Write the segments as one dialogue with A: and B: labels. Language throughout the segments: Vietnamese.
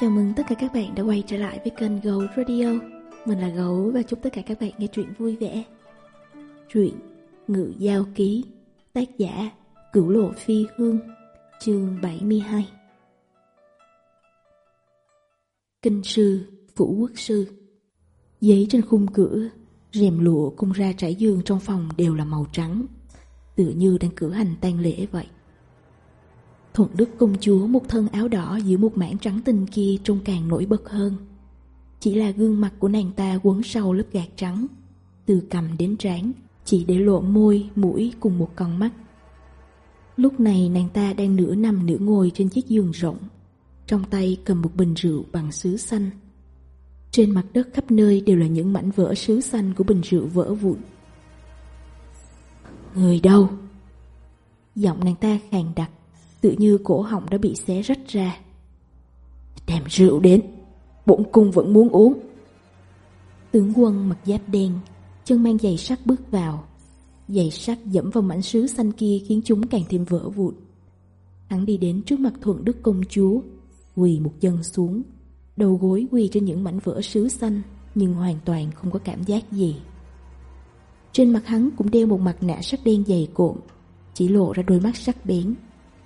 A: Chào mừng tất cả các bạn đã quay trở lại với kênh Gấu Radio. Mình là Gấu và chúc tất cả các bạn nghe chuyện vui vẻ. Truyện Ngự Giao Ký Tác giả Cửu Lộ Phi Hương Chương 72 Kinh Sư Phủ Quốc Sư. Giấy trên khung cửa, rèm lụa cung ra trải giường trong phòng đều là màu trắng Tựa như đang cử hành tang lễ vậy. Thuận Đức công chúa một thân áo đỏ giữa một mảng trắng tinh kia trông càng nổi bật hơn. Chỉ là gương mặt của nàng ta quấn sau lớp gạt trắng, từ cằm đến trán, chỉ để lộ môi, mũi cùng một con mắt. Lúc này nàng ta đang nửa nằm nửa ngồi trên chiếc giường rộng, trong tay cầm một bình rượu bằng sứ xanh. Trên mặt đất khắp nơi đều là những mảnh vỡ sứ xanh của bình rượu vỡ vụn. Người đâu? Giọng nàng ta khàn đặc tự như cổ họng đã bị xé rách ra. Đem rượu đến, bụng cung vẫn muốn uống. Tướng quân mặc giáp đen, chân mang giày sắt bước vào. Giày sắt dẫm vào mảnh sứ xanh kia khiến chúng càng thêm vỡ vụn. Hắn đi đến trước mặt thuận đức công chúa, quỳ một chân xuống, đầu gối quỳ trên những mảnh vỡ sứ xanh nhưng hoàn toàn không có cảm giác gì. Trên mặt hắn cũng đeo một mặt nạ sắt đen dày cộm, chỉ lộ ra đôi mắt sắc bén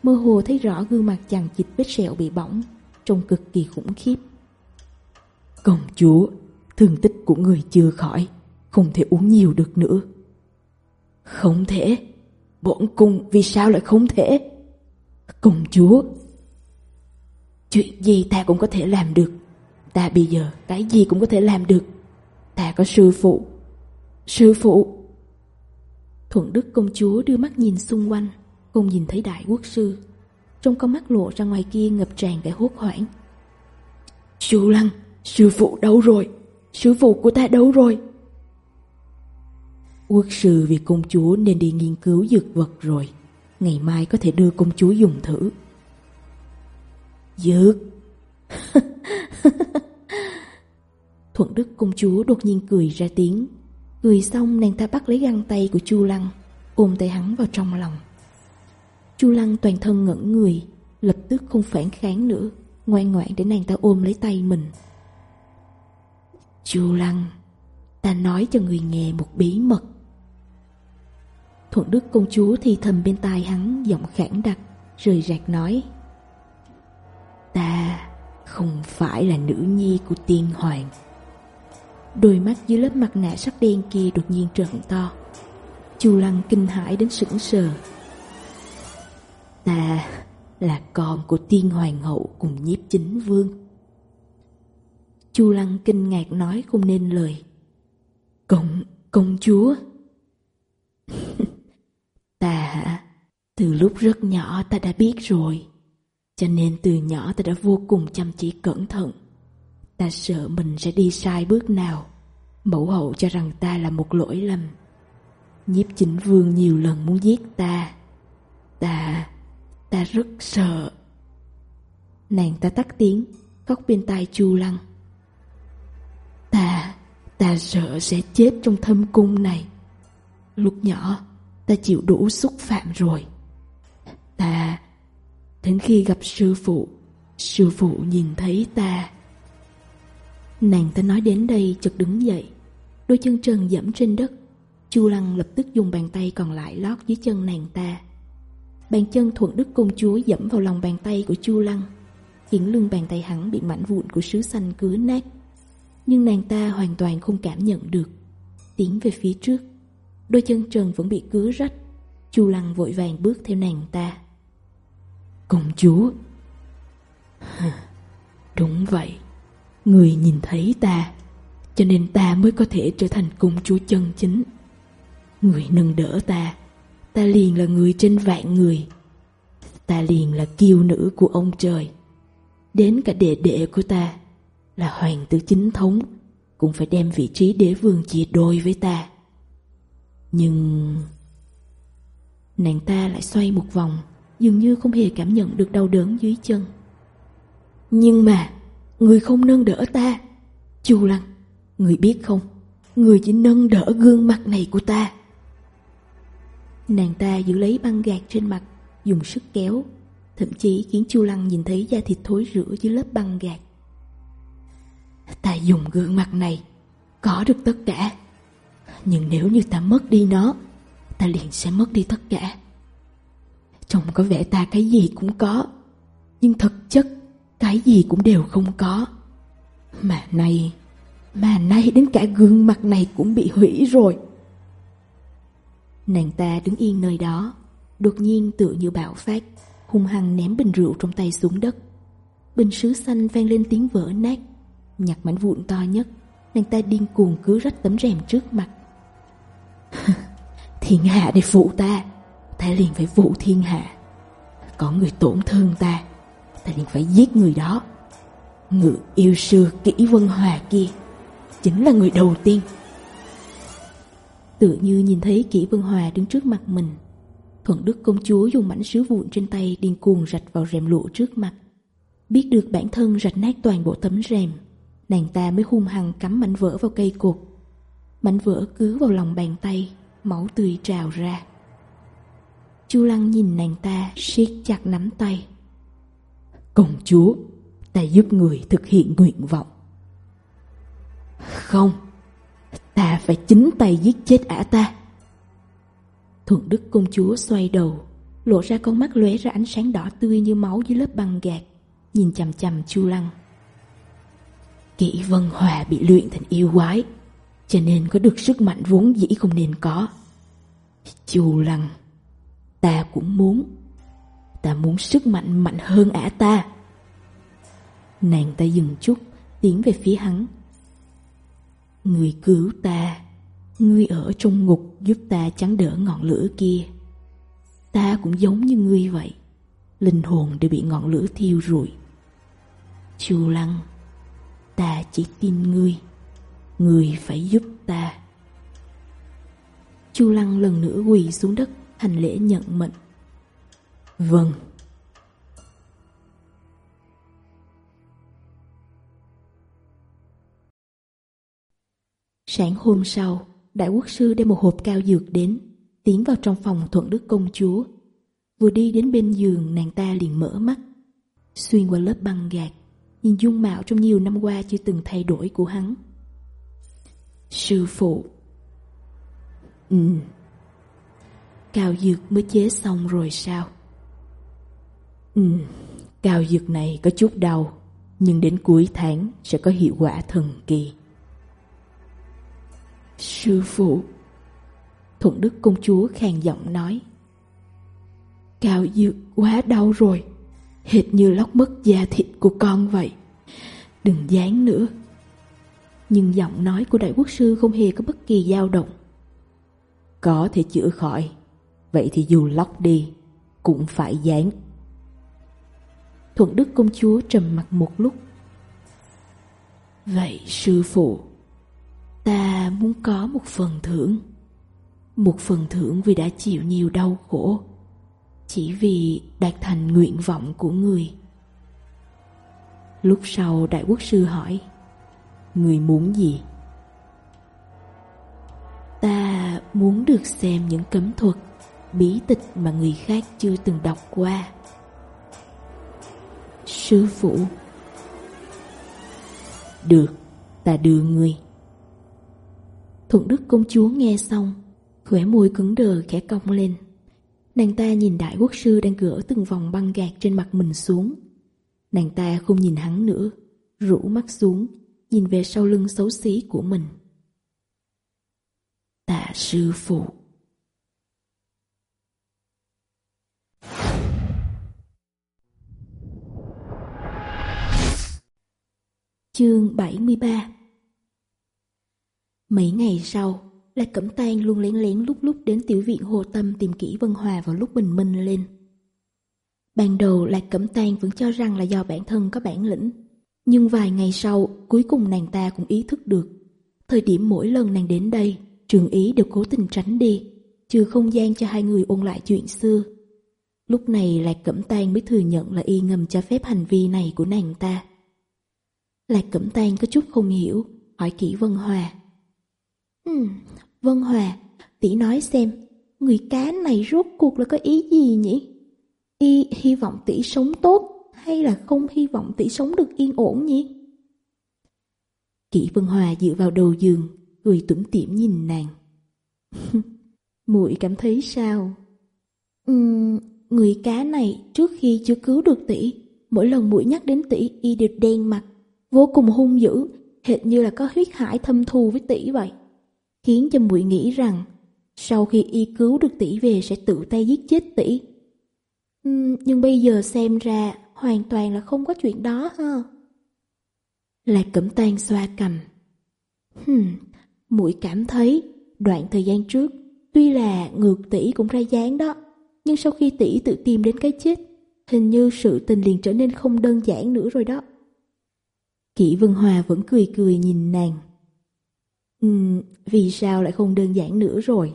A: mơ hồ thấy rõ gương mặt chàng chịch vết sẹo bị bỏng, trông cực kỳ khủng khiếp. Công chúa, thương tích của người chưa khỏi, không thể uống nhiều được nữa. Không thể, bổn cung vì sao lại không thể? Công chúa, chuyện gì ta cũng có thể làm được. Ta bây giờ cái gì cũng có thể làm được. Ta có sư phụ. Sư phụ. Thuận Đức công chúa đưa mắt nhìn xung quanh. Cùng nhìn thấy đại quốc sư Trong con mắt lộ ra ngoài kia ngập tràn vẻ hốt hoảng. Sư lăng, sư phụ đâu rồi? Sư phụ của ta đâu rồi? Quốc sư vì công chúa nên đi nghiên cứu dược vật rồi. Ngày mai có thể đưa công chúa dùng thử. Dược? Thuận Đức công chúa đột nhiên cười ra tiếng. Cười xong nàng ta bắt lấy găng tay của Chu Lăng Ôm tay hắn vào trong lòng. Chu Lăng toàn thân ngẩn người, lập tức không phản kháng nữa, ngoan ngoãn để nàng ta ôm lấy tay mình. Chu Lăng, ta nói cho người nghe một bí mật. Thuận Đức công chúa thì thầm bên tai hắn giọng khản đặc, rời rạc nói. Ta không phải là nữ nhi của tiên hoàng. Đôi mắt dưới lớp mặt nạ sắc đen kia đột nhiên trợn to. Chu Lăng kinh hãi đến sững sờ, ta là con của tiên hoàng hậu cùng nhiếp chính vương. Chu Lăng kinh ngạc nói không nên lời. Công, công chúa. ta? Từ lúc rất nhỏ ta đã biết rồi. Cho nên từ nhỏ ta đã vô cùng chăm chỉ cẩn thận. Ta sợ mình sẽ đi sai bước nào. Mẫu hậu cho rằng ta là một lỗi lầm. Nhiếp chính vương nhiều lần muốn giết ta. Ta Ta rất sợ. Nàng ta tắt tiếng, khóc bên tai Chu Lăng. Ta, ta sợ sẽ chết trong thâm cung này. Lúc nhỏ, ta chịu đủ xúc phạm rồi. Ta, đến khi gặp sư phụ, sư phụ nhìn thấy ta. Nàng ta nói đến đây chợt đứng dậy, đôi chân trần dẫm trên đất. Chu Lăng lập tức dùng bàn tay còn lại lót dưới chân nàng ta, Bàn chân thuận đức công chúa dẫm vào lòng bàn tay của Chu Lăng, khiến lưng bàn tay hắn bị mảnh vụn của sứ xanh cứa nát. Nhưng nàng ta hoàn toàn không cảm nhận được. Tiến về phía trước, đôi chân trần vẫn bị cứa rách. Chu Lăng vội vàng bước theo nàng ta. Công chúa! Đúng vậy, người nhìn thấy ta, cho nên ta mới có thể trở thành công chúa chân chính. Người nâng đỡ ta ta liền là người trên vạn người. Ta liền là kiêu nữ của ông trời. Đến cả đệ đệ của ta là hoàng tử chính thống cũng phải đem vị trí đế vương chia đôi với ta. Nhưng nàng ta lại xoay một vòng, dường như không hề cảm nhận được đau đớn dưới chân. Nhưng mà, người không nâng đỡ ta. Chu lăng, người biết không? Người chỉ nâng đỡ gương mặt này của ta. Nàng ta giữ lấy băng gạc trên mặt, dùng sức kéo, thậm chí khiến Chu Lăng nhìn thấy da thịt thối rữa dưới lớp băng gạc. Ta dùng gương mặt này, có được tất cả. Nhưng nếu như ta mất đi nó, ta liền sẽ mất đi tất cả. Trông có vẻ ta cái gì cũng có, nhưng thực chất cái gì cũng đều không có. Mà nay, mà nay đến cả gương mặt này cũng bị hủy rồi. Nàng ta đứng yên nơi đó, Đột nhiên tựa như bạo phát, Hung hăng ném bình rượu trong tay xuống đất. Bình sứ xanh vang lên tiếng vỡ nát Nhặt mảnh vụn to nhất, Nàng ta điên cuồng cứ rách tấm rèm trước mặt. Thiên hạ để phụ ta Ta liền phải phụ thiên hạ. Có người tổn thương ta Ta liền phải giết người đó. Ngự yêu sư kỹ vân hòa kia Chính là người đầu tiên. Tự như nhìn thấy kỹ Vân Hòa đứng trước mặt mình. Thuận Đức công chúa dùng mảnh sứ vụn trên tay điên cuồng rạch vào rèm lụa trước mặt. Biết được bản thân rạch nát toàn bộ tấm rèm, Nàng ta mới hung hăng cắm mảnh vỡ vào cây cột. Mảnh vỡ cứ vào lòng bàn tay, Máu tươi trào ra. Chu Lăng nhìn nàng ta siết chặt nắm tay. Công chúa, Ta giúp người thực hiện nguyện vọng. Không ta phải chính tay giết chết ả ta. Thuận Đức công chúa xoay đầu, lộ ra con mắt lóe ra ánh sáng đỏ tươi như máu dưới lớp băng gạt, nhìn chằm chằm Chu Lăng. Kỷ Vân Hòa bị luyện thành yêu quái, cho nên có được sức mạnh vốn dĩ không nên có. Chu Lăng, ta cũng muốn, ta muốn sức mạnh mạnh hơn ả ta. Nàng ta dừng chút, tiến về phía hắn, Người cứu ta, Ngươi ở trong ngục giúp ta chắn đỡ ngọn lửa kia. Ta cũng giống như ngươi vậy, Linh hồn đều bị ngọn lửa thiêu rụi. Chu Lăng, Ta chỉ tin ngươi Ngươi phải giúp ta. Chu Lăng lần nữa quỳ xuống đất thành lễ nhận mệnh. Vâng Sáng hôm sau, đại quốc sư đem một hộp cao dược đến, tiến vào trong phòng thuận đức công chúa. Vừa đi đến bên giường nàng ta liền mở mắt. Xuyên qua lớp băng gạt, nhìn dung mạo trong nhiều năm qua chưa từng thay đổi của hắn. Sư phụ Ừ Cao dược mới chế xong rồi sao? Ừ, cao dược này có chút đau, nhưng đến cuối tháng sẽ có hiệu quả thần kỳ. Sư phụ, Thuận Đức Công Chúa khàn giọng nói, Cao Dược quá đau rồi, Hệt như lóc mất da thịt của con vậy. Đừng dán nữa. Nhưng giọng nói của Đại Quốc Sư không hề có bất kỳ dao động. Có thể chữa khỏi, Vậy thì dù lóc đi, Cũng phải dán Thuận Đức Công Chúa trầm mặt một lúc. Vậy sư phụ ta muốn có một phần thưởng. Một phần thưởng vì đã chịu nhiều đau khổ, chỉ vì đạt thành nguyện vọng của người. Lúc sau đại quốc sư hỏi, người muốn gì? Ta muốn được xem những cấm thuật, bí tịch mà người khác chưa từng đọc qua. Sư phụ. Được, ta đưa người Thuận Đức công chúa nghe xong, khóe môi cứng đờ khẽ cong lên. Nàng ta nhìn đại quốc sư đang gỡ từng vòng băng gạc trên mặt mình xuống. Nàng ta không nhìn hắn nữa, rũ mắt xuống, nhìn về sau lưng xấu xí của mình. Tạ sư phụ Chương 73 Mấy ngày sau, Lạc Cẩm tan luôn lén lén lúc lúc đến tiểu viện Hồ Tâm tìm kỹ Vân Hòa vào lúc bình minh lên. Ban đầu Lạc Cẩm tan vẫn cho rằng là do bản thân có bản lĩnh, nhưng vài ngày sau cuối cùng nàng ta cũng ý thức được. Thời điểm mỗi lần nàng đến đây, trường ý đều cố tình tránh đi, trừ không gian cho hai người ôn lại chuyện xưa. Lúc này Lạc Cẩm tan mới thừa nhận là y ngầm cho phép hành vi này của nàng ta. Lạc Cẩm tan có chút không hiểu, hỏi kỹ Vân Hòa. Ừ, Vân Hòa, tỷ nói xem, người cá này rốt cuộc là có ý gì nhỉ? Y hy vọng tỷ sống tốt hay là không hy vọng tỷ sống được yên ổn nhỉ? Kỷ Vân Hòa dựa vào đầu giường, người tủm tiệm nhìn nàng. muội cảm thấy sao? Uhm, người cá này trước khi chưa cứu được tỷ, mỗi lần muội nhắc đến tỷ y đều đen mặt, vô cùng hung dữ, hệt như là có huyết hải thâm thù với tỷ vậy khiến cho muội nghĩ rằng sau khi y cứu được tỷ về sẽ tự tay giết chết tỷ. Uhm, nhưng bây giờ xem ra hoàn toàn là không có chuyện đó ha. Lạc Cẩm Tang xoa cầm. Hmm, muội cảm thấy đoạn thời gian trước tuy là ngược tỷ cũng ra dáng đó, nhưng sau khi tỷ tự tìm đến cái chết, hình như sự tình liền trở nên không đơn giản nữa rồi đó. Kỷ Vân Hòa vẫn cười cười nhìn nàng. Ừm, vì sao lại không đơn giản nữa rồi?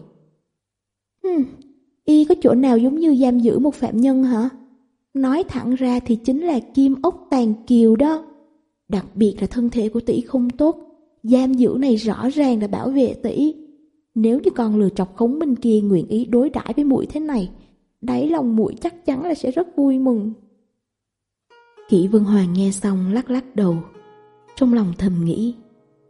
A: Ừm, y có chỗ nào giống như giam giữ một phạm nhân hả? Nói thẳng ra thì chính là kim ốc tàn kiều đó. Đặc biệt là thân thể của tỷ không tốt, giam giữ này rõ ràng là bảo vệ tỷ. Nếu như con lừa chọc khống bên kia nguyện ý đối đãi với mũi thế này, đáy lòng mũi chắc chắn là sẽ rất vui mừng. Kỷ Vân Hoàng nghe xong lắc lắc đầu, trong lòng thầm nghĩ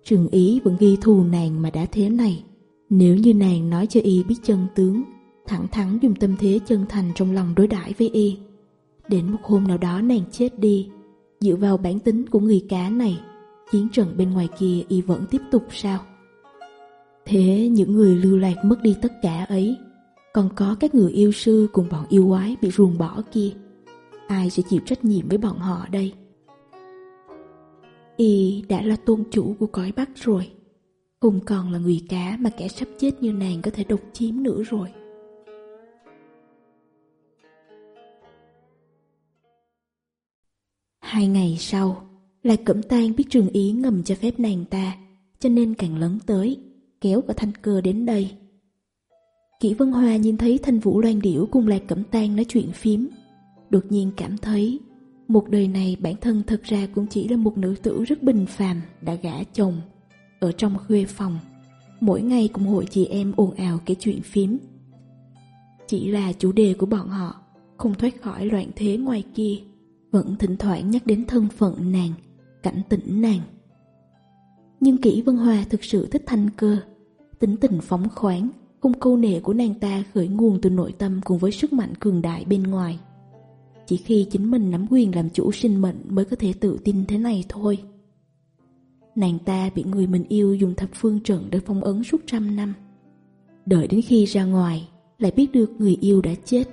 A: Trừng Ý vẫn ghi thù nàng mà đã thế này. Nếu như nàng nói cho y biết chân tướng, thẳng thắn dùng tâm thế chân thành trong lòng đối đãi với y. Đến một hôm nào đó nàng chết đi, dựa vào bản tính của người cá này, chiến trận bên ngoài kia y vẫn tiếp tục sao? Thế những người lưu lạc mất đi tất cả ấy, còn có các người yêu sư cùng bọn yêu quái bị ruồng bỏ kia, ai sẽ chịu trách nhiệm với bọn họ đây? y đã là tôn chủ của cõi Bắc rồi. Không còn là người cá mà kẻ sắp chết như nàng có thể độc chiếm nữa rồi. Hai ngày sau, Lạc Cẩm Tang biết Trường Ý ngầm cho phép nàng ta, cho nên càng lớn tới, kéo cả Thanh Cơ đến đây. Kỷ Vân Hoa nhìn thấy Thanh Vũ Loan Điểu cùng Lạc Cẩm Tang nói chuyện phím, đột nhiên cảm thấy một đời này bản thân thật ra cũng chỉ là một nữ tử rất bình phàm đã gả chồng ở trong khuê phòng. Mỗi ngày cùng hội chị em ồn ào cái chuyện phím. Chỉ là chủ đề của bọn họ không thoát khỏi loạn thế ngoài kia, vẫn thỉnh thoảng nhắc đến thân phận nàng, cảnh tỉnh nàng. Nhưng kỹ Vân Hòa thực sự thích thanh cơ, tính tình phóng khoáng, khung câu nệ của nàng ta khởi nguồn từ nội tâm cùng với sức mạnh cường đại bên ngoài. Chỉ khi chính mình nắm quyền làm chủ sinh mệnh mới có thể tự tin thế này thôi. Nàng ta bị người mình yêu dùng thập phương trận để phong ấn suốt trăm năm. Đợi đến khi ra ngoài, lại biết được người yêu đã chết.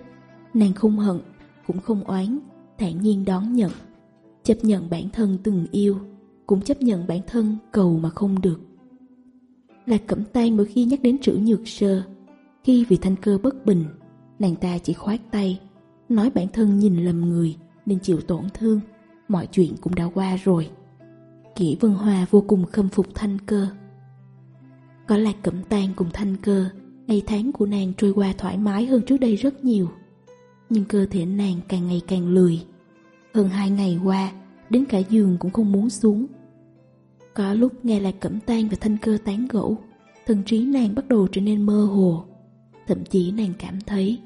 A: Nàng không hận, cũng không oán, thản nhiên đón nhận. Chấp nhận bản thân từng yêu, cũng chấp nhận bản thân cầu mà không được. Lạc Cẩm Tan mỗi khi nhắc đến chữ nhược sơ, khi vì thanh cơ bất bình, nàng ta chỉ khoát tay, Nói bản thân nhìn lầm người, Nên chịu tổn thương. Mọi chuyện cũng đã qua rồi. Kỷ Vân Hòa vô cùng khâm phục Thanh Cơ. Có lạc cẩm tan cùng Thanh Cơ, Ngày tháng của nàng trôi qua thoải mái hơn trước đây rất nhiều. Nhưng cơ thể nàng càng ngày càng lười. Hơn hai ngày qua, Đến cả giường cũng không muốn xuống. Có lúc nghe lạc cẩm tan và Thanh Cơ tán gẫu, Thần trí nàng bắt đầu trở nên mơ hồ. Thậm chí nàng cảm thấy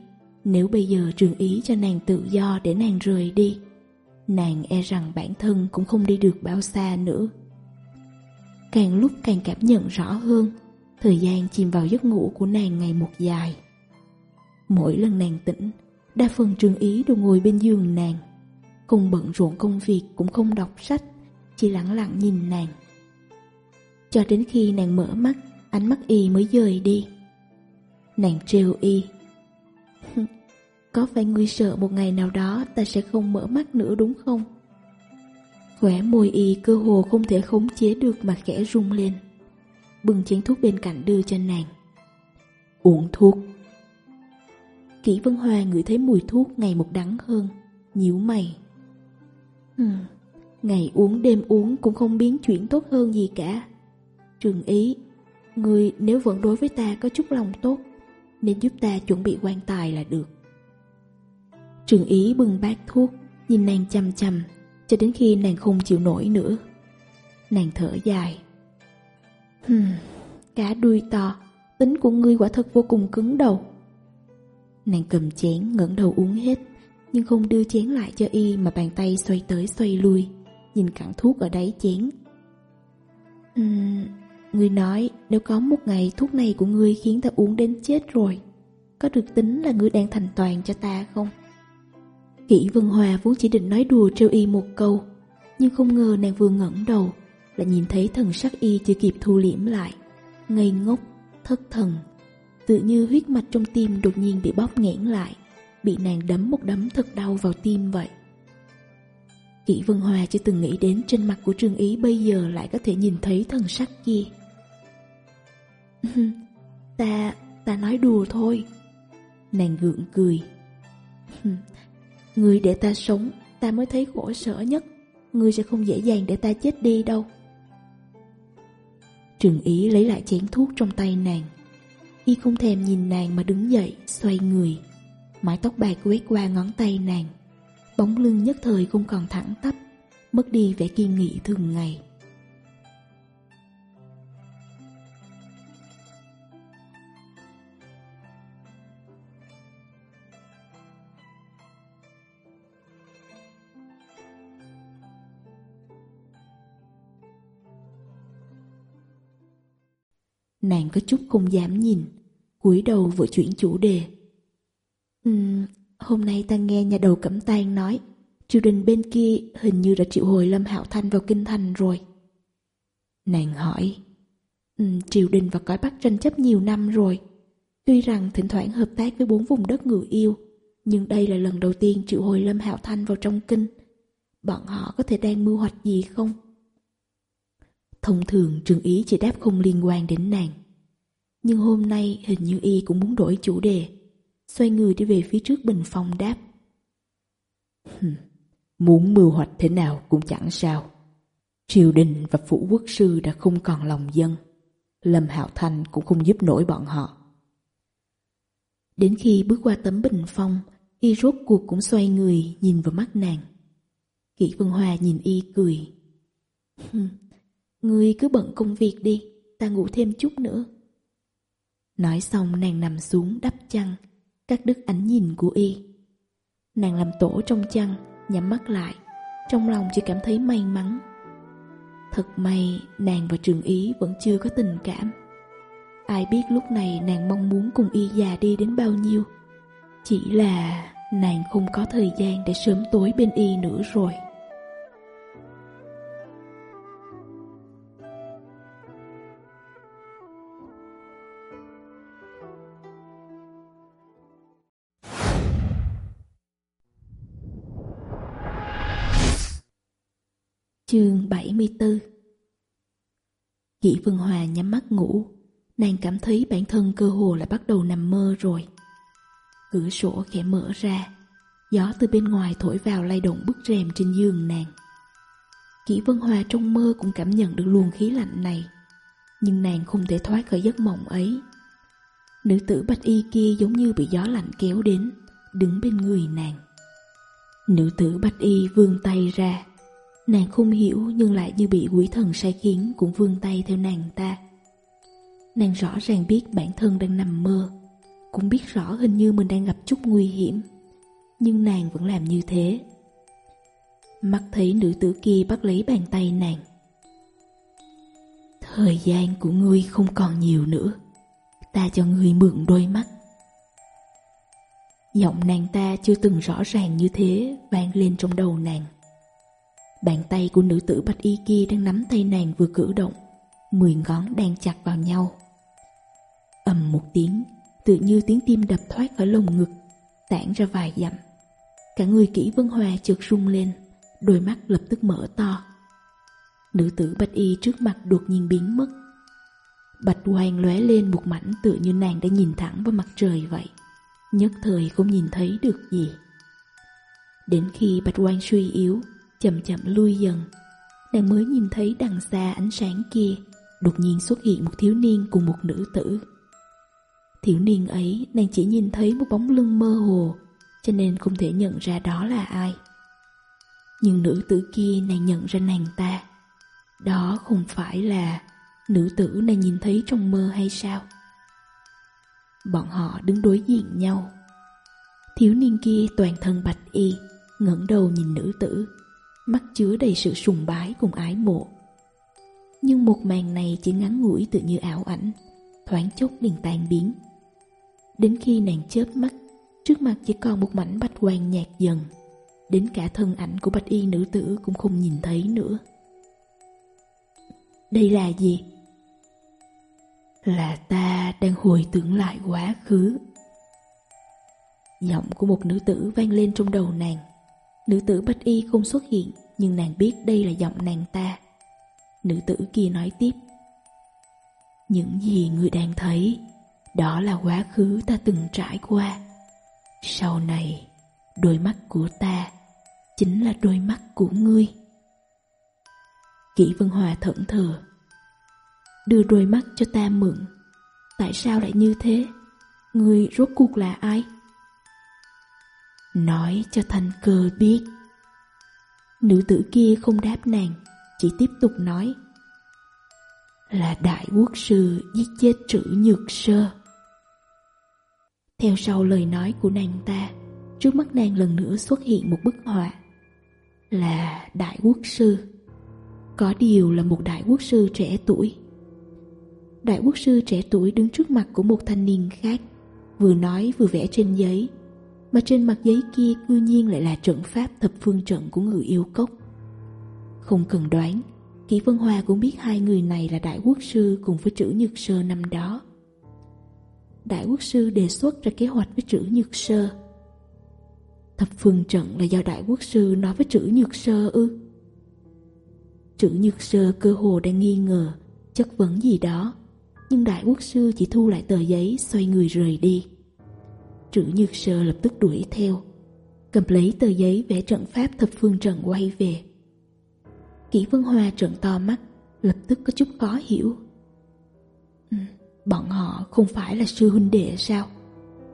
A: nếu bây giờ trường ý cho nàng tự do để nàng rời đi, Nàng e rằng bản thân cũng không đi được bao xa nữa. Càng lúc càng cảm nhận rõ hơn, Thời gian chìm vào giấc ngủ của nàng ngày một dài. Mỗi lần nàng tỉnh, Đa phần trường ý đều ngồi bên giường nàng. Không bận rộn công việc cũng không đọc sách, Chỉ lặng lặng nhìn nàng. Cho đến khi nàng mở mắt, Ánh mắt y mới rời đi. Nàng trêu y có phải ngươi sợ một ngày nào đó ta sẽ không mở mắt nữa đúng không? Khỏe môi y cơ hồ không thể khống chế được mà khẽ rung lên. Bừng chén thuốc bên cạnh đưa cho nàng. Uống thuốc. Kỷ Vân Hoa ngửi thấy mùi thuốc ngày một đắng hơn, nhíu mày. Hừm, ngày uống đêm uống cũng không biến chuyển tốt hơn gì cả. Trường ý, người nếu vẫn đối với ta có chút lòng tốt, nên giúp ta chuẩn bị quan tài là được. Trường Ý bưng bát thuốc, nhìn nàng chăm chăm, cho đến khi nàng không chịu nổi nữa. Nàng thở dài. Hừm, cá đuôi to, tính của ngươi quả thật vô cùng cứng đầu. Nàng cầm chén ngẩng đầu uống hết, nhưng không đưa chén lại cho y mà bàn tay xoay tới xoay lui, nhìn cặn thuốc ở đáy chén. Uhm, ngươi nói nếu có một ngày thuốc này của ngươi khiến ta uống đến chết rồi, có được tính là ngươi đang thành toàn cho ta không? Kỷ Vân Hòa vốn chỉ định nói đùa trêu y một câu, nhưng không ngờ nàng vừa ngẩng đầu là nhìn thấy thần sắc y chưa kịp thu liễm lại, ngây ngốc, thất thần, tự như huyết mạch trong tim đột nhiên bị bóp nghẽn lại, bị nàng đấm một đấm thật đau vào tim vậy. Kỷ Vân Hòa chưa từng nghĩ đến trên mặt của Trương Ý bây giờ lại có thể nhìn thấy thần sắc kia. ta, ta nói đùa thôi. Nàng gượng cười. Người để ta sống, ta mới thấy khổ sở nhất. Người sẽ không dễ dàng để ta chết đi đâu. Trường Ý lấy lại chén thuốc trong tay nàng. Y không thèm nhìn nàng mà đứng dậy, xoay người. Mái tóc bạc quét qua ngón tay nàng. Bóng lưng nhất thời không còn thẳng tắp, mất đi vẻ kiên nghị thường ngày. Nàng có chút không dám nhìn cúi đầu vội chuyển chủ đề. Ừm, hôm nay ta nghe nhà đầu cẩm tang nói Triều đình bên kia hình như đã triệu hồi Lâm Hạo Thanh vào kinh thành rồi. Nàng hỏi Triều đình và cõi Bắc tranh chấp nhiều năm rồi. Tuy rằng thỉnh thoảng hợp tác với bốn vùng đất người yêu Nhưng đây là lần đầu tiên triệu hồi Lâm Hạo Thanh vào trong kinh. Bọn họ có thể đang mưu hoạch gì không? Thông thường Trương Ý chỉ đáp không liên quan đến nàng. Nhưng hôm nay hình như y cũng muốn đổi chủ đề. Xoay người đi về phía trước bình phong đáp. Muốn mưu hoạch thế nào cũng chẳng sao. Triều đình và phủ quốc sư đã không còn lòng dân. Lâm Hạo thành cũng không giúp nổi bọn họ. Đến khi bước qua tấm bình phong, y rốt cuộc cũng xoay người nhìn vào mắt nàng. Kỷ Vân hòa nhìn y cười. Ngươi cứ bận công việc đi, ta ngủ thêm chút nữa. Nói xong nàng nằm xuống đắp chăn, các đứt ánh nhìn của y. Nàng làm tổ trong chăn, nhắm mắt lại, trong lòng chỉ cảm thấy may mắn. Thật may, nàng và Trường Ý vẫn chưa có tình cảm. Ai biết lúc này nàng mong muốn cùng y già đi đến bao nhiêu. Chỉ là nàng không có thời gian để sớm tối bên y nữa rồi. Chương 74 Kỷ Vân Hòa nhắm mắt ngủ. Nàng cảm thấy bản thân cơ hồ là bắt đầu nằm mơ rồi. Cửa sổ khẽ mở ra. Gió từ bên ngoài thổi vào lay động bức rèm trên giường nàng. Kỷ Vân Hòa trong mơ cũng cảm nhận được luồng khí lạnh này. Nhưng nàng không thể thoát khỏi giấc mộng ấy. Nữ tử bạch y kia giống như bị gió lạnh kéo đến, Đứng bên người nàng. Nữ tử bạch y vươn tay ra. Nàng không hiểu nhưng lại như bị quỷ thần sai khiến cũng vươn tay theo nàng ta. Nàng rõ ràng biết bản thân đang nằm mơ, cũng biết rõ hình như mình đang gặp chút nguy hiểm, nhưng nàng vẫn làm như thế. Mắt thấy nữ tử kia bắt lấy bàn tay nàng. Thời gian của ngươi không còn nhiều nữa, ta cho ngươi mượn đôi mắt. Giọng nàng ta chưa từng rõ ràng như thế vang lên trong đầu nàng. Bàn tay của nữ tử bạch y kia đang nắm tay nàng vừa cử động, mười ngón đang chặt vào nhau. ầm một tiếng, tự như tiếng tim đập thoát khỏi lồng ngực, tản ra vài dặm. Cả người kỹ vân hòa trượt rung lên, đôi mắt lập tức mở to. Nữ tử bạch y trước mặt đột nhiên biến mất. Bạch quang lóe lên một mảnh tựa như nàng đã nhìn thẳng vào mặt trời vậy. Nhất thời không nhìn thấy được gì. Đến khi bạch quang suy yếu, chậm chậm lui dần. Nàng mới nhìn thấy đằng xa ánh sáng kia, đột nhiên xuất hiện một thiếu niên cùng một nữ tử. Thiếu niên ấy nàng chỉ nhìn thấy một bóng lưng mơ hồ, cho nên không thể nhận ra đó là ai. Nhưng nữ tử kia nàng nhận ra nàng ta. Đó không phải là nữ tử nàng nhìn thấy trong mơ hay sao? Bọn họ đứng đối diện nhau. Thiếu niên kia toàn thân bạch y, ngẩng đầu nhìn nữ tử, mắt chứa đầy sự sùng bái cùng ái mộ. Nhưng một màn này chỉ ngắn ngủi tự như ảo ảnh, thoáng chốc liền tan biến. Đến khi nàng chớp mắt, trước mặt chỉ còn một mảnh bạch quang nhạt dần, đến cả thân ảnh của bạch y nữ tử cũng không nhìn thấy nữa. Đây là gì? Là ta đang hồi tưởng lại quá khứ. Giọng của một nữ tử vang lên trong đầu nàng. Nữ tử bách y không xuất hiện, Nhưng nàng biết đây là giọng nàng ta Nữ tử kia nói tiếp, Những gì người đang thấy, Đó là quá khứ ta từng trải qua Sau này, Đôi mắt của ta Chính là đôi mắt của ngươi Kỷ Vân Hòa thẫn thờ, Đưa đôi mắt cho ta mượn, Tại sao lại như thế? Ngươi rốt cuộc là ai? Nói cho Thanh Cơ biết. Nữ tử kia không đáp nàng, chỉ tiếp tục nói. Là đại quốc sư giết chết trữ nhược sơ. Theo sau lời nói của nàng ta, trước mắt nàng lần nữa xuất hiện một bức họa. Là đại quốc sư. Có điều là một đại quốc sư trẻ tuổi. Đại quốc sư trẻ tuổi đứng trước mặt của một thanh niên khác, vừa nói vừa vẽ trên giấy mà trên mặt giấy kia cư nhiên lại là trận pháp thập phương trận của người yêu cốc. Không cần đoán, Kỷ Vân Hoa cũng biết hai người này là đại quốc sư cùng với trữ nhược sơ năm đó. Đại quốc sư đề xuất ra kế hoạch với trữ nhược sơ. Thập phương trận là do đại quốc sư nói với trữ nhược sơ ư. Trữ nhược sơ cơ hồ đang nghi ngờ, chất vấn gì đó, nhưng đại quốc sư chỉ thu lại tờ giấy xoay người rời đi. Trữ Nhược Sơ lập tức đuổi theo. Cầm lấy tờ giấy vẽ trận pháp thập phương trận quay về. Kỷ Vân Hoa trận to mắt, Lập tức có chút khó hiểu. Ừ, bọn họ không phải là sư huynh đệ sao?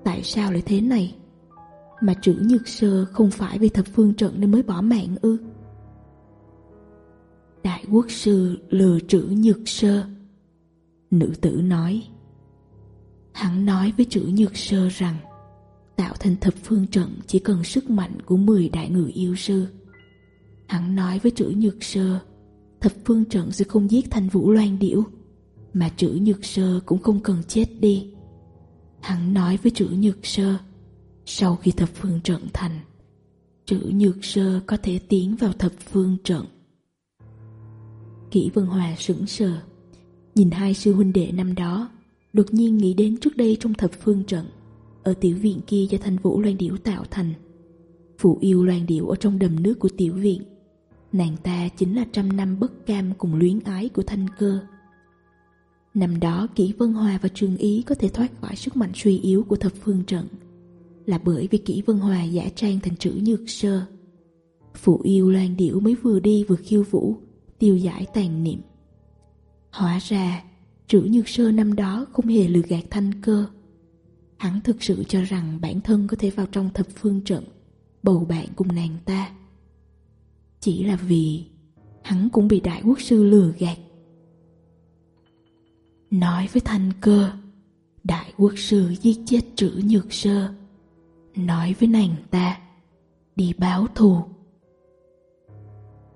A: Tại sao lại thế này? Mà trữ nhược sơ không phải vì thập phương trận nên mới bỏ mạng ư? Đại quốc sư lừa trữ nhược sơ. Nữ tử nói, Hắn nói với trữ nhược sơ rằng tạo thành thập phương trận chỉ cần sức mạnh của 10 đại người yêu sư. Hắn nói với chữ nhược sơ, thập phương trận sẽ không giết thành vũ loan điểu, mà chữ nhược sơ cũng không cần chết đi. Hắn nói với chữ nhược sơ, sau khi thập phương trận thành, chữ nhược sơ có thể tiến vào thập phương trận. Kỷ Vân Hòa sững sờ, nhìn hai sư huynh đệ năm đó, đột nhiên nghĩ đến trước đây trong thập phương trận ở tiểu viện kia do Thanh Vũ Loan Điểu tạo thành. Phụ yêu Loan Điểu ở trong đầm nước của tiểu viện. Nàng ta chính là trăm năm bất cam cùng luyến ái của Thanh Cơ. Năm đó kỹ Vân Hòa và trường Ý có thể thoát khỏi sức mạnh suy yếu của thập phương trận là bởi vì kỹ Vân Hòa giả trang thành chữ nhược sơ. Phụ yêu Loan Điểu mới vừa đi vừa khiêu vũ, tiêu giải tàn niệm. Hóa ra, trữ nhược sơ năm đó không hề lừa gạt thanh cơ. Hắn thực sự cho rằng bản thân có thể vào trong thập phương trận, Bầu bạn cùng nàng ta. Chỉ là vì Hắn cũng bị đại quốc sư lừa gạt. Nói với thanh cơ, Đại quốc sư giết chết trữ nhược sơ. Nói với nàng ta, Đi báo thù.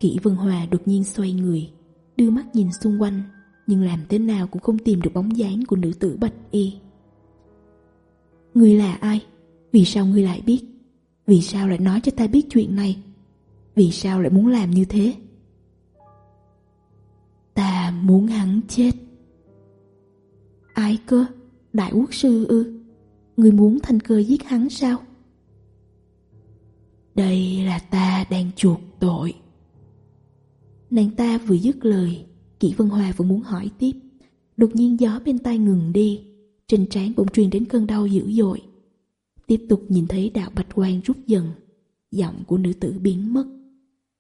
A: Kỷ Vân Hòa đột nhiên xoay người, Đưa mắt nhìn xung quanh, Nhưng làm thế nào cũng không tìm được bóng dáng của nữ tử bạch y. Ngươi là ai? Vì sao ngươi lại biết? Vì sao lại nói cho ta biết chuyện này? Vì sao lại muốn làm như thế? Ta muốn hắn chết. Ai cơ? Đại quốc sư ư? Ngươi muốn thanh cơ giết hắn sao? Đây là ta đang chuộc tội. Nàng ta vừa dứt lời, Kỷ Vân Hòa vừa muốn hỏi tiếp. Đột nhiên gió bên tai ngừng đi, trên trán bỗng truyền đến cơn đau dữ dội. Tiếp tục nhìn thấy đạo bạch quan rút dần, Giọng của nữ tử biến mất.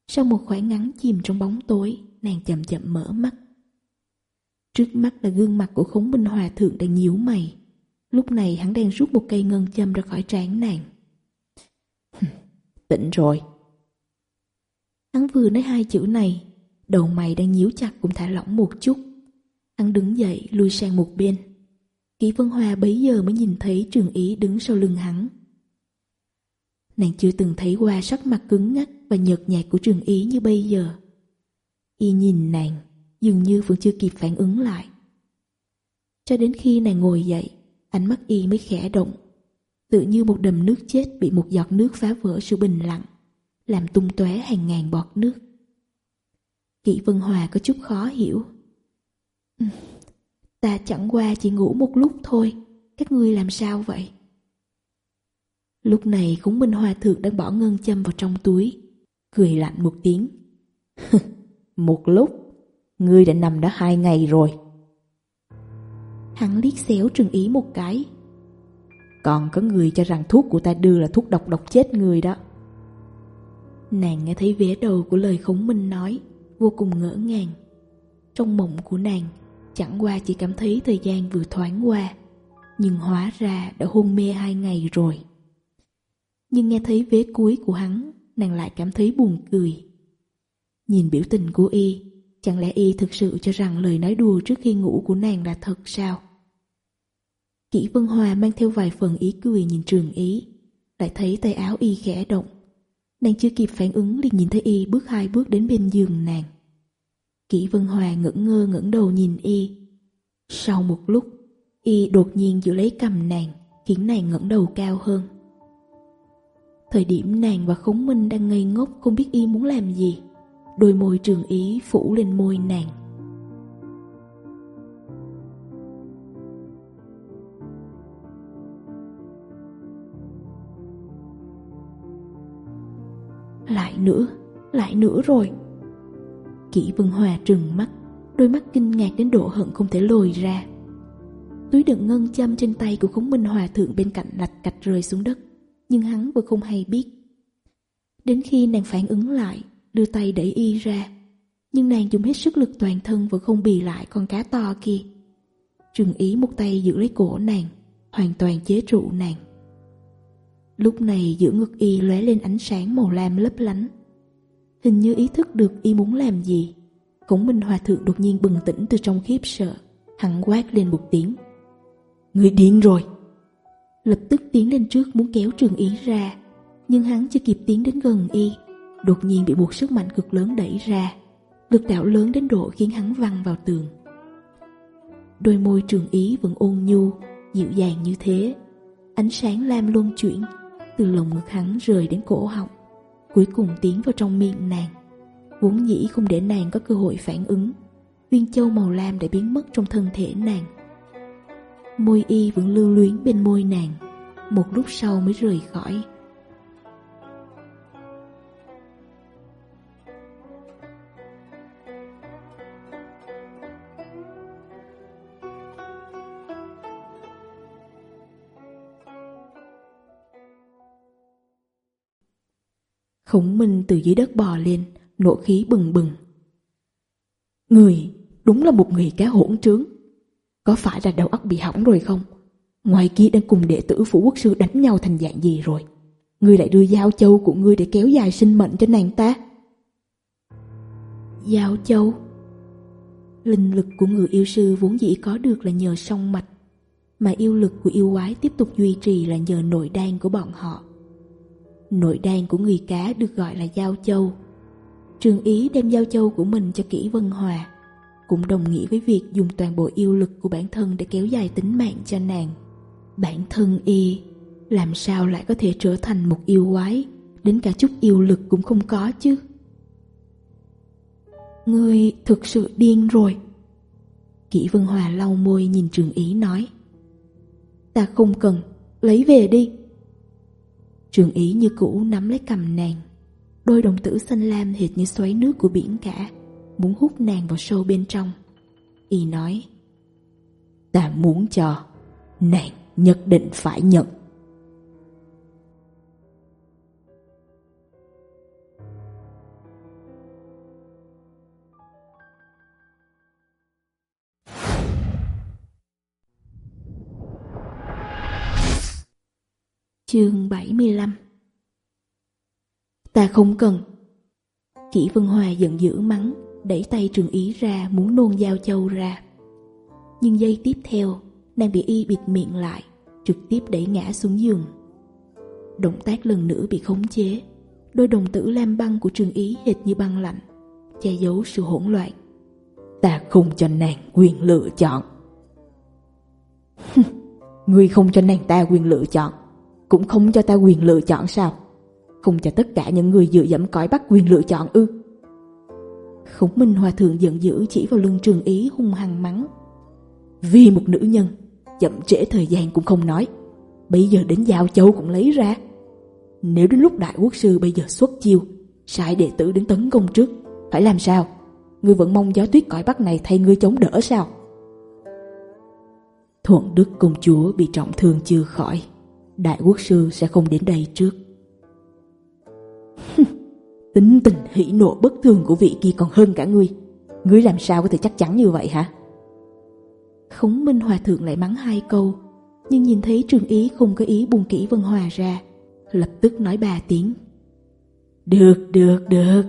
A: Sau một khoảng ngắn chìm trong bóng tối, Nàng chậm chậm mở mắt. Trước mắt là gương mặt của khống minh hòa thượng đang nhíu mày. Lúc này hắn đang rút một cây ngân châm ra khỏi trán nàng. Tỉnh rồi. Hắn vừa nói hai chữ này, Đầu mày đang nhíu chặt cũng thả lỏng một chút. Hắn đứng dậy, lui sang một bên. Kỷ Vân Hòa bấy giờ mới nhìn thấy trường ý đứng sau lưng hắn. Nàng chưa từng thấy qua sắc mặt cứng ngắc và nhợt nhạt của trường ý như bây giờ. Y nhìn nàng, dường như vẫn chưa kịp phản ứng lại. Cho đến khi nàng ngồi dậy, ánh mắt Y mới khẽ động. Tự như một đầm nước chết bị một giọt nước phá vỡ sự bình lặng, làm tung tóe hàng ngàn bọt nước. Kỷ Vân Hòa có chút khó hiểu. Ta chẳng qua chỉ ngủ một lúc thôi, các ngươi làm sao vậy? Lúc này khúng Minh hòa thượng đang bỏ ngân châm vào trong túi, cười lạnh một tiếng. một lúc, ngươi đã nằm đó hai ngày rồi. Hắn liếc xéo trừng ý một cái. Còn có người cho rằng thuốc của ta đưa là thuốc độc độc chết người đó. Nàng nghe thấy vế đầu của lời khống minh nói, vô cùng ngỡ ngàng. Trong mộng của nàng, Chẳng qua chỉ cảm thấy thời gian vừa thoáng qua, Nhưng hóa ra đã hôn mê hai ngày rồi. Nhưng nghe thấy vế cuối của hắn, Nàng lại cảm thấy buồn cười. Nhìn biểu tình của y, Chẳng lẽ y thực sự cho rằng lời nói đùa trước khi ngủ của nàng là thật sao? Kỷ Vân Hòa mang theo vài phần ý cười nhìn trường ý Lại thấy tay áo y khẽ động. Nàng chưa kịp phản ứng liền nhìn thấy y bước hai bước đến bên giường nàng. Kỷ Vân Hòa ngẩn ngơ ngẩng đầu nhìn y. Sau một lúc, y đột nhiên giữ lấy cầm nàng, khiến nàng ngẩng đầu cao hơn. Thời điểm nàng và Khống Minh đang ngây ngốc không biết y muốn làm gì, đôi môi trường ý phủ lên môi nàng. Lại nữa, lại nữa rồi. Kỷ Vân Hòa trừng mắt, Đôi mắt kinh ngạc đến độ hận không thể lồi ra. Túi đựng ngân châm trên tay của khống minh hòa thượng bên cạnh lạch cạch rơi xuống đất, Nhưng hắn vừa không hay biết. Đến khi nàng phản ứng lại, Đưa tay đẩy y ra, Nhưng nàng dùng hết sức lực toàn thân Vẫn không bì lại con cá to kia. Trừng ý một tay giữ lấy cổ nàng, Hoàn toàn chế trụ nàng. Lúc này giữa ngực y lóe lên ánh sáng màu lam lấp lánh hình như ý thức được y muốn làm gì. Khổng Minh Hòa Thượng đột nhiên bừng tỉnh từ trong khiếp sợ, hắn quát lên một tiếng. Người điên rồi! Lập tức tiến lên trước muốn kéo Trường Ý ra, nhưng hắn chưa kịp tiến đến gần y, đột nhiên bị một sức mạnh cực lớn đẩy ra, lực đạo lớn đến độ khiến hắn văng vào tường. Đôi môi Trường Ý vẫn ôn nhu, dịu dàng như thế, ánh sáng lam luân chuyển, từ lồng ngực hắn rời đến cổ họng cuối cùng tiến vào trong miệng nàng. Vốn dĩ không để nàng có cơ hội phản ứng, viên châu màu lam đã biến mất trong thân thể nàng. Môi y vẫn lưu luyến bên môi nàng, một lúc sau mới rời khỏi. Khổng Minh từ dưới đất bò lên, nộ khí bừng bừng. Người, đúng là một người cá hỗn trướng. Có phải là đầu óc bị hỏng rồi không? Ngoài kia đang cùng đệ tử phủ quốc sư đánh nhau thành dạng gì rồi? Ngươi lại đưa giao châu của ngươi để kéo dài sinh mệnh cho nàng ta. Giao châu Linh lực của người yêu sư vốn dĩ có được là nhờ song mạch Mà yêu lực của yêu quái tiếp tục duy trì là nhờ nội đan của bọn họ Nội đan của người cá được gọi là giao châu. Trường Ý đem giao châu của mình cho kỹ Vân Hòa, cũng đồng nghĩa với việc dùng toàn bộ yêu lực của bản thân để kéo dài tính mạng cho nàng. Bản thân y làm sao lại có thể trở thành một yêu quái, đến cả chút yêu lực cũng không có chứ. Ngươi thực sự điên rồi. Kỷ Vân Hòa lau môi nhìn Trường Ý nói. Ta không cần, lấy về đi. Trường ý như cũ nắm lấy cầm nàng. Đôi đồng tử xanh lam hệt như xoáy nước của biển cả, Muốn hút nàng vào sâu bên trong. Y nói, Ta muốn cho Nàng nhất định phải nhận. Chương 75 Ta không cần. Kỷ Vân Hòa giận dữ mắng, Đẩy tay trường ý ra muốn nôn giao châu ra. Nhưng giây tiếp theo, Nàng bị y bịt miệng lại, Trực tiếp đẩy ngã xuống giường. Động tác lần nữa bị khống chế, Đôi đồng tử lam băng của trường ý hệt như băng lạnh, Che giấu sự hỗn loạn. Ta không cho nàng quyền lựa chọn. Ngươi không cho nàng ta quyền lựa chọn cũng không cho ta quyền lựa chọn sao? Không cho tất cả những người dựa dẫm cõi bắt quyền lựa chọn ư? Khổng Minh Hòa Thượng giận dữ chỉ vào lưng trường ý hung hăng mắng. Vì một nữ nhân, chậm trễ thời gian cũng không nói. Bây giờ đến giao châu cũng lấy ra. Nếu đến lúc đại quốc sư bây giờ xuất chiêu, sai đệ tử đến tấn công trước, phải làm sao? Ngươi vẫn mong gió tuyết cõi bắc này thay ngươi chống đỡ sao? Thuận Đức Công Chúa bị trọng thương chưa khỏi, đại quốc sư sẽ không đến đây trước. Tính tình hỉ nộ bất thường của vị kia còn hơn cả ngươi. Ngươi làm sao có thể chắc chắn như vậy hả? Khống Minh Hòa Thượng lại mắng hai câu, nhưng nhìn thấy Trương Ý không có ý buông kỹ Vân Hòa ra, lập tức nói ba tiếng. Được, được, được.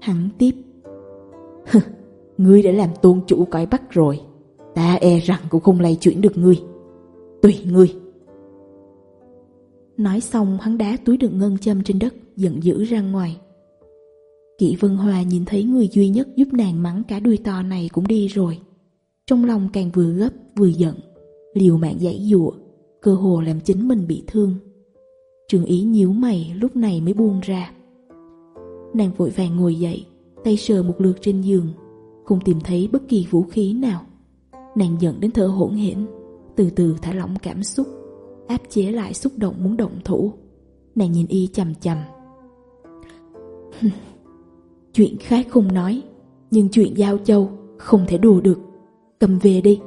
A: Hắn tiếp. ngươi đã làm tôn chủ cõi Bắc rồi, ta e rằng cũng không lay chuyển được ngươi. Tùy ngươi. Nói xong, hắn đá túi đựng ngân châm trên đất, Giận dữ ra ngoài. Kỵ Vân Hòa nhìn thấy người duy nhất giúp nàng mắng cả đuôi to này cũng đi rồi. Trong lòng càng vừa gấp, vừa giận. Liều mạng giải dụa Cơ hồ làm chính mình bị thương. Trường ý nhíu mày, lúc này mới buông ra. Nàng vội vàng ngồi dậy, Tay sờ một lượt trên giường, Không tìm thấy bất kỳ vũ khí nào. Nàng giận đến thở hỗn hển, Từ từ thả lỏng cảm xúc áp chế lại xúc động muốn động thủ. Nàng nhìn y chầm chầm Chuyện khác không nói Nhưng chuyện giao châu không thể đùa được. Cầm về đi.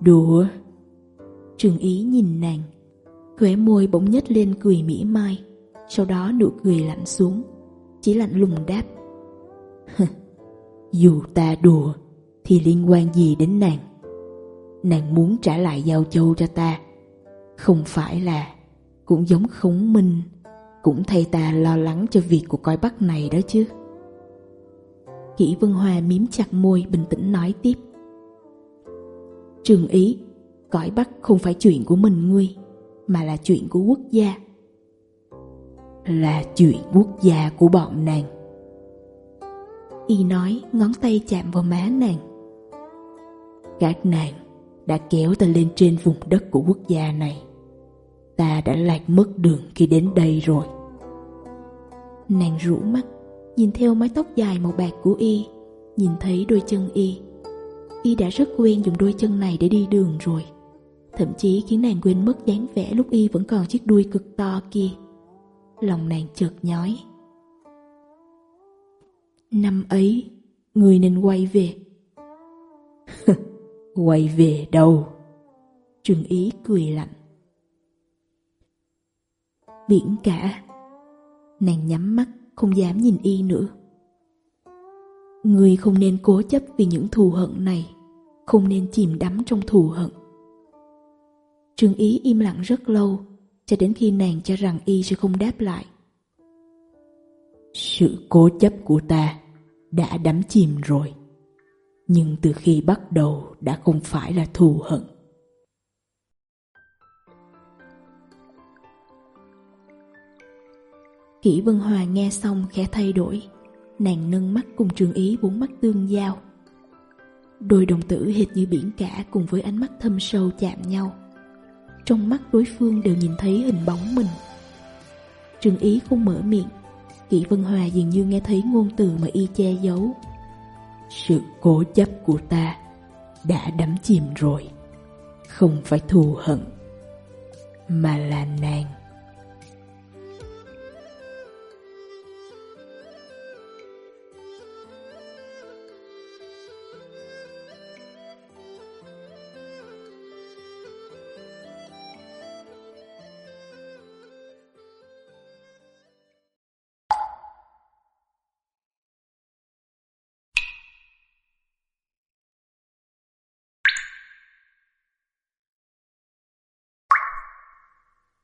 A: Đùa? Trường ý nhìn nàng Khóe môi bỗng nhất lên cười mỉa mai. Sau đó nụ cười lạnh xuống Chỉ lạnh lùng đáp. Dù ta đùa Thì liên quan gì đến nàng? Nàng muốn trả lại giao châu cho ta không phải là cũng giống khống minh, cũng thay ta lo lắng cho việc của coi bắt này đó chứ. Kỷ vân hòa miếm chặt môi bình tĩnh nói tiếp. Trường ý, cõi bắc không phải chuyện của mình ngươi, mà là chuyện của quốc gia. Là chuyện quốc gia của bọn nàng. Y nói, ngón tay chạm vào má nàng. Các nàng đã kéo ta lên trên vùng đất của quốc gia này. Ta đã lạc mất đường khi đến đây rồi. Nàng rũ mắt Nhìn theo mái tóc dài màu bạc của y Nhìn thấy đôi chân y. Y đã rất quen dùng đôi chân này để đi đường rồi. Thậm chí khiến nàng quên mất dáng vẻ lúc y vẫn còn chiếc đuôi cực to kia. Lòng nàng chợt nhói. Năm ấy, người nên quay về. Quay về đâu? Trừng ý cười lạnh biển cả. Nàng nhắm mắt, không dám nhìn y nữa. Người không nên cố chấp vì những thù hận này, không nên chìm đắm trong thù hận. Trương Ý im lặng rất lâu, cho đến khi nàng cho rằng y sẽ không đáp lại. Sự cố chấp của ta đã đắm chìm rồi, nhưng từ khi bắt đầu đã không phải là thù hận. Kỷ Vân Hoàng nghe xong khẽ thay đổi. Nàng nâng mắt cùng trường ý bốn mắt tương giao. Đôi đồng tử hệt như biển cả cùng với ánh mắt thâm sâu chạm nhau. Trong mắt đối phương đều nhìn thấy hình bóng mình. Trường ý không mở miệng. Kỷ Vân Hòa dường như nghe thấy ngôn từ mà y che giấu. Sự cố chấp của ta đã đắm chìm rồi. Không phải thù hận, Mà là nàng.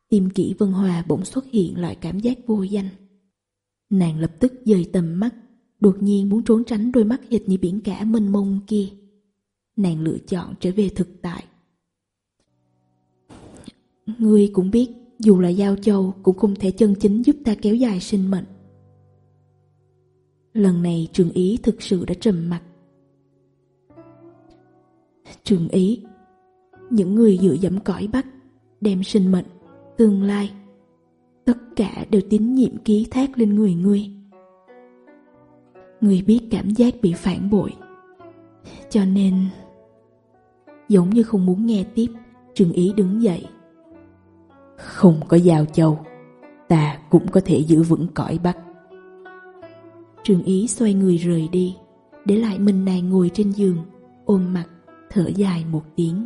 A: tim kỹ Vân Hòa bỗng xuất hiện loại cảm giác vô danh. Nàng lập tức dời tầm mắt, đột nhiên muốn trốn tránh đôi mắt hệt như biển cả mênh mông kia. Nàng lựa chọn trở về thực tại. Ngươi cũng biết, dù là giao châu cũng không thể chân chính giúp ta kéo dài sinh mệnh. Lần này trường ý thực sự đã trầm mặt. Trường ý, những người dựa dẫm cõi bắc đem sinh mệnh tương lai. Tất cả đều tín nhiệm ký thác lên người ngươi. Người biết cảm giác bị phản bội. Cho nên... Giống như không muốn nghe tiếp, Trừng Ý đứng dậy. Không có giao châu, ta cũng có thể giữ vững cõi bắc. Trừng Ý xoay người rời đi, để lại mình nàng ngồi trên giường, ôm mặt, thở dài một tiếng.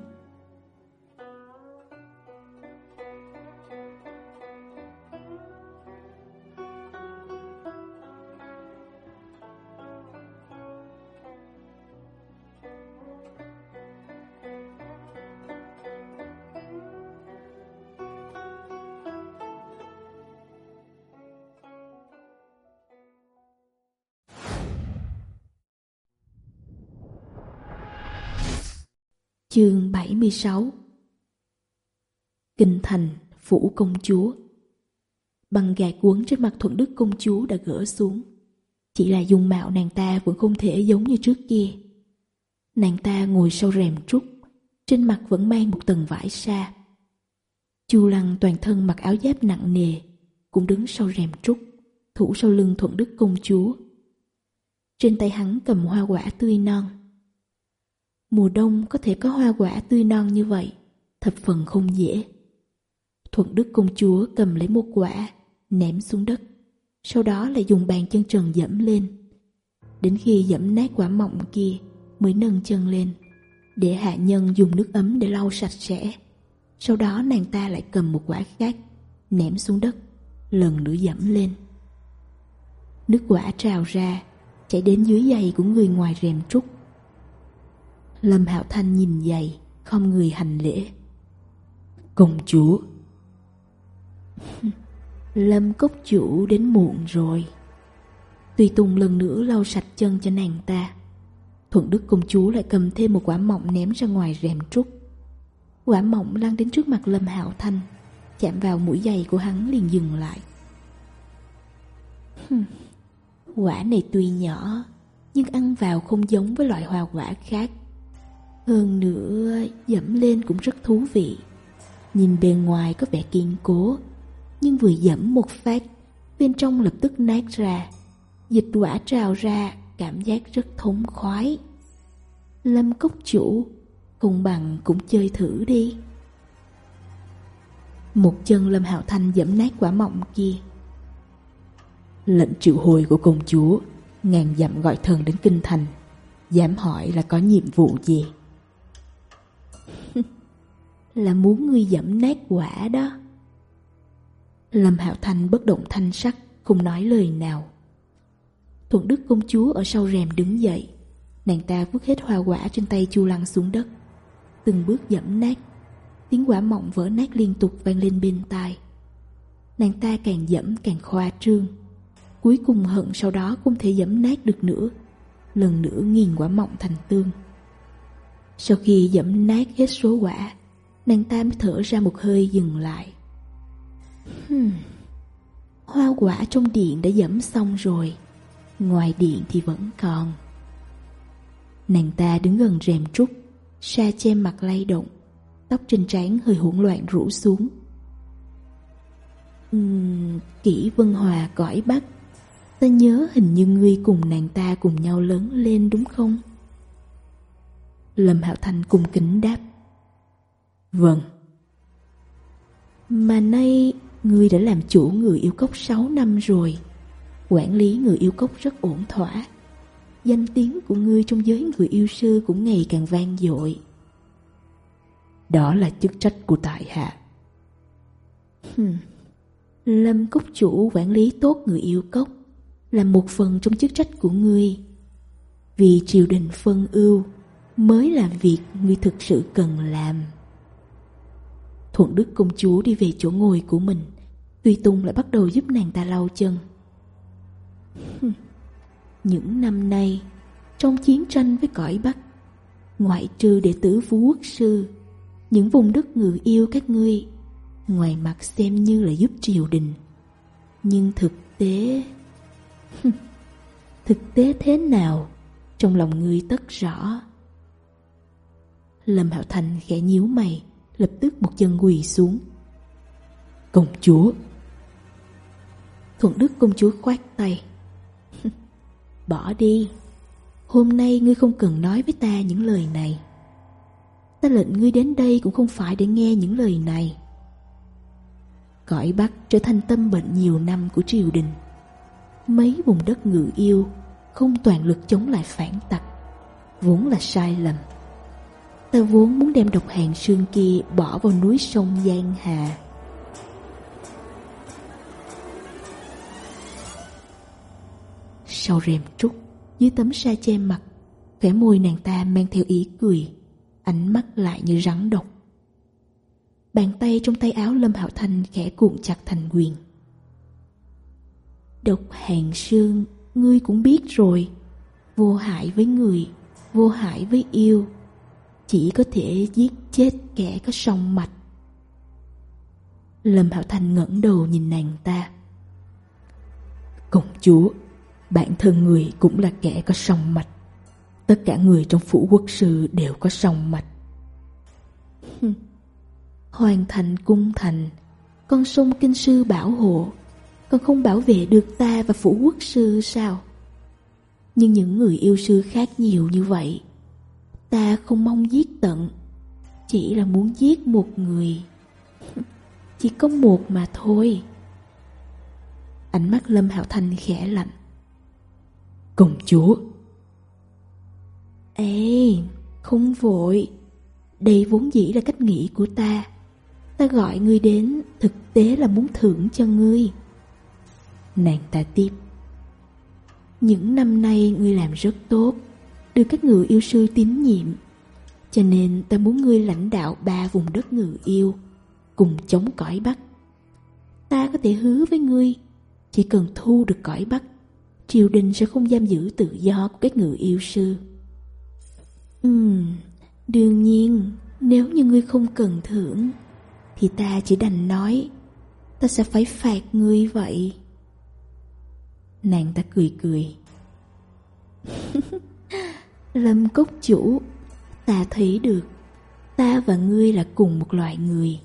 A: Chương 76 Kinh thành, phủ công chúa. Bằng gài cuốn trên mặt thuận đức công chúa đã gỡ xuống. Chỉ là dung mạo nàng ta vẫn không thể giống như trước kia. Nàng ta ngồi sau rèm trúc Trên mặt vẫn mang một tầng vải xa Chu lăng toàn thân mặc áo giáp nặng nề Cũng đứng sau rèm trúc Thủ sau lưng thuận đức công chúa. Trên tay hắn cầm hoa quả tươi non mùa đông có thể có hoa quả tươi non như vậy, thập phần không dễ. Thuận Đức Công Chúa cầm lấy một quả, ném xuống đất, sau đó lại dùng bàn chân trần dẫm lên. Đến khi dẫm nát quả mọng kia mới nâng chân lên, để hạ nhân dùng nước ấm để lau sạch sẽ. Sau đó nàng ta lại cầm một quả khác, ném xuống đất, lần nữa dẫm lên. Nước quả trào ra, chảy đến dưới giày của người ngoài rèm trúc Lâm Hạo Thanh nhìn dày, không người hành lễ. Công chúa Lâm cốc chủ đến muộn rồi. Tùy Tùng lần nữa lau sạch chân cho nàng ta. Thuận Đức công chúa lại cầm thêm một quả mọng ném ra ngoài rèm trúc. Quả mọng lan đến trước mặt Lâm Hạo Thanh, chạm vào mũi giày của hắn liền dừng lại. quả này tuy nhỏ, nhưng ăn vào không giống với loại hoa quả khác. Hơn nữa, dẫm lên cũng rất thú vị. Nhìn bề ngoài có vẻ kiên cố, Nhưng vừa dẫm một phát, Bên trong lập tức nát ra. Dịch quả trào ra, Cảm giác rất thống khoái. Lâm cốc chủ, Không bằng cũng chơi thử đi. Một chân Lâm Hạo Thanh dẫm nát quả mọng kia. Lệnh triệu hồi của công chúa, Ngàn dặm gọi thần đến kinh thành, Dám hỏi là có nhiệm vụ gì? là muốn ngươi dẫm nát quả đó. Lâm Hạo Thanh bất động thanh sắc, không nói lời nào. Thuận Đức công chúa ở sau rèm đứng dậy, nàng ta vứt hết hoa quả trên tay Chu Lăng xuống đất, từng bước dẫm nát, tiếng quả mọng vỡ nát liên tục vang lên bên tai. Nàng ta càng dẫm càng khoa trương, cuối cùng hận sau đó không thể dẫm nát được nữa, lần nữa nghiền quả mọng thành tương. Sau khi dẫm nát hết số quả, nàng ta mới thở ra một hơi dừng lại. Hmm. Hoa quả trong điện đã dẫm xong rồi, ngoài điện thì vẫn còn. Nàng ta đứng gần rèm trúc, sa che mặt lay động, tóc trên trán hơi hỗn loạn rủ xuống. Uhm, kỷ Vân Hòa cõi Bắc, ta nhớ hình như ngươi cùng nàng ta cùng nhau lớn lên đúng không? Lâm Hạo Thành cùng kính đáp. Vâng. Mà nay Ngươi đã làm chủ người yêu cốc 6 năm rồi. Quản lý người yêu cốc rất ổn thỏa. Danh tiếng của ngươi trong giới người yêu sư cũng ngày càng vang dội. Đó là chức trách của tại hạ. Lâm cốc chủ quản lý tốt người yêu cốc Là một phần trong chức trách của ngươi Vì triều đình phân ưu Mới là việc ngươi thực sự cần làm. Thuận Đức công chúa đi về chỗ ngồi của mình. Tuy Tung lại bắt đầu giúp nàng ta lau chân. Những năm nay, Trong chiến tranh với cõi Bắc, Ngoại trừ đệ tử Phú Quốc Sư, Những vùng đất người yêu các ngươi, Ngoài mặt xem như là giúp triều đình. Nhưng thực tế Thực tế thế nào Trong lòng ngươi tất rõ? Lâm Hạo Thành khẽ nhíu mày lập tức một chân quỳ xuống. Công chúa! Thuận Đức công chúa khoát tay. Bỏ đi! Hôm nay ngươi không cần nói với ta những lời này. Ta lệnh ngươi đến đây cũng không phải để nghe những lời này. Cõi Bắc trở thành tâm bệnh nhiều năm của triều đình. Mấy vùng đất ngự yêu không toàn lực chống lại phản tặc, vốn là sai lầm. Ta vốn muốn đem độc hàng xương kia bỏ vào núi sông Giang Hà. Sau rèm trúc, Dưới tấm sa che mặt, Khẽ môi nàng ta mang theo ý cười, Ánh mắt lại như rắn độc. Bàn tay trong tay áo Lâm Hạo Thanh khẽ cuộn chặt thành quyền. Độc hàng xương Ngươi cũng biết rồi, Vô hại với người, Vô hại với yêu chỉ có thể giết chết kẻ có song mạch. Lâm Hạo Thành ngẩng đầu nhìn nàng ta. Công chúa, bản thân người cũng là kẻ có song mạch. Tất cả người trong phủ quốc sư đều có song mạch. Hoàng thành cung thành, con sông kinh sư bảo hộ, còn không bảo vệ được ta và phủ quốc sư sao? Nhưng những người yêu sư khác nhiều như vậy Ta không mong giết tận Chỉ là muốn giết một người. Chỉ có một mà thôi. Ánh mắt Lâm Hạo Thanh khẽ lạnh. Công chúa! Ê, không vội. Đây vốn dĩ là cách nghĩ của ta. Ta gọi ngươi đến Thực tế là muốn thưởng cho ngươi. Nàng ta tiếp. Những năm nay ngươi làm rất tốt được các ngự yêu sư tín nhiệm. Cho nên ta muốn ngươi lãnh đạo ba vùng đất ngự yêu, cùng chống cõi Bắc. Ta có thể hứa với ngươi, chỉ cần thu được cõi Bắc, triều đình sẽ không giam giữ tự do của các ngự yêu sư. Ừm, đương nhiên, nếu như ngươi không cần thưởng, thì ta chỉ đành nói, ta sẽ phải phạt ngươi vậy. Nàng ta cười cười. Lâm Cốc Chủ, Ta thấy được. Ta và ngươi là cùng một loại người,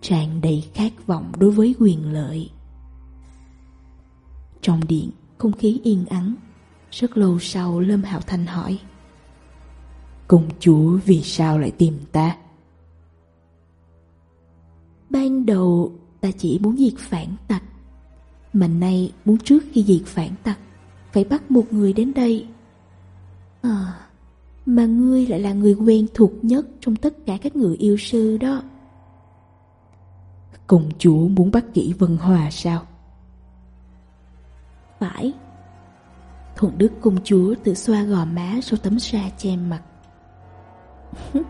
A: Tràn đầy khát vọng đối với quyền lợi. Trong điện, không khí yên ắng. Rất lâu sau, Lâm Hạo Thanh hỏi, Công chúa vì sao lại tìm ta? Ban đầu, ta chỉ muốn diệt phản tặc, Mà nay muốn trước khi diệt phản tặc, Phải bắt một người đến đây À, mà ngươi lại là người quen thuộc nhất trong tất cả các người yêu sư đó. Công chúa muốn bắt kỹ Vân Hòa sao? Phải. Thuận Đức công chúa tự xoa gò má sau tấm sa che mặt.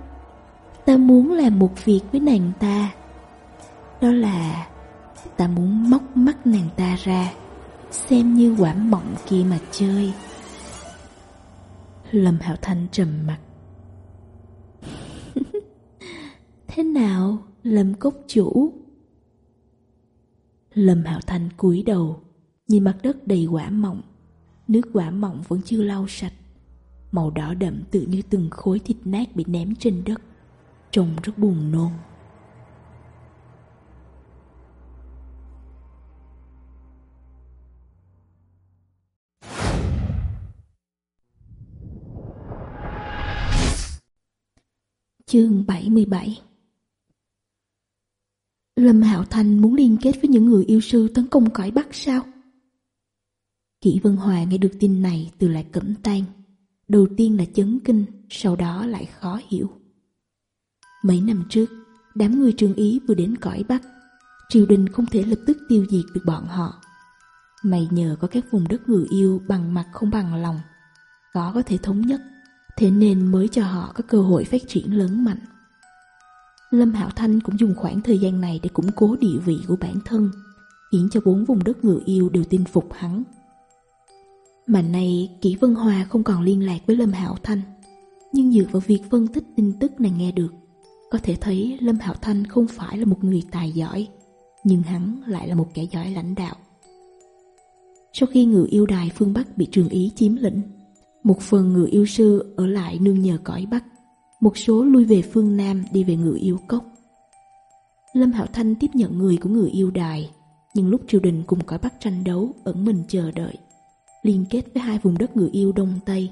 A: ta muốn làm một việc với nàng ta. Đó là ta muốn móc mắt nàng ta ra, xem như quả mộng kia mà chơi. Lâm Hạo Thanh trầm mặt. Thế nào, Lâm Cốc Chủ? Lâm Hạo Thanh cúi đầu, nhìn mặt đất đầy quả mọng. Nước quả mọng vẫn chưa lau sạch. Màu đỏ đậm tự như từng khối thịt nát bị ném trên đất. Trông rất buồn nôn. Chương 77 Lâm Hạo Thành muốn liên kết với những người yêu sư tấn công cõi Bắc sao? Kỷ Vân Hòa nghe được tin này từ lại cẩm tan. Đầu tiên là chấn kinh, sau đó lại khó hiểu. Mấy năm trước, đám người trường Ý vừa đến cõi Bắc, triều đình không thể lập tức tiêu diệt được bọn họ. Mày nhờ có các vùng đất người yêu bằng mặt không bằng lòng, có có thể thống nhất thế nên mới cho họ có cơ hội phát triển lớn mạnh. Lâm Hạo Thanh cũng dùng khoảng thời gian này để củng cố địa vị của bản thân, khiến cho bốn vùng đất người yêu đều tin phục hắn. Mà nay, Kỷ Vân Hòa không còn liên lạc với Lâm Hạo Thanh, nhưng dựa vào việc phân tích tin tức này nghe được, có thể thấy Lâm Hạo Thanh không phải là một người tài giỏi, nhưng hắn lại là một kẻ giỏi lãnh đạo. Sau khi người yêu đài phương Bắc bị trường Ý chiếm lĩnh, một phần người yêu sư ở lại nương nhờ cõi Bắc, một số lui về phương Nam đi về người yêu cốc. Lâm Hạo Thanh tiếp nhận người của người yêu đài, nhưng lúc triều đình cùng cõi Bắc tranh đấu ẩn mình chờ đợi, liên kết với hai vùng đất người yêu Đông Tây,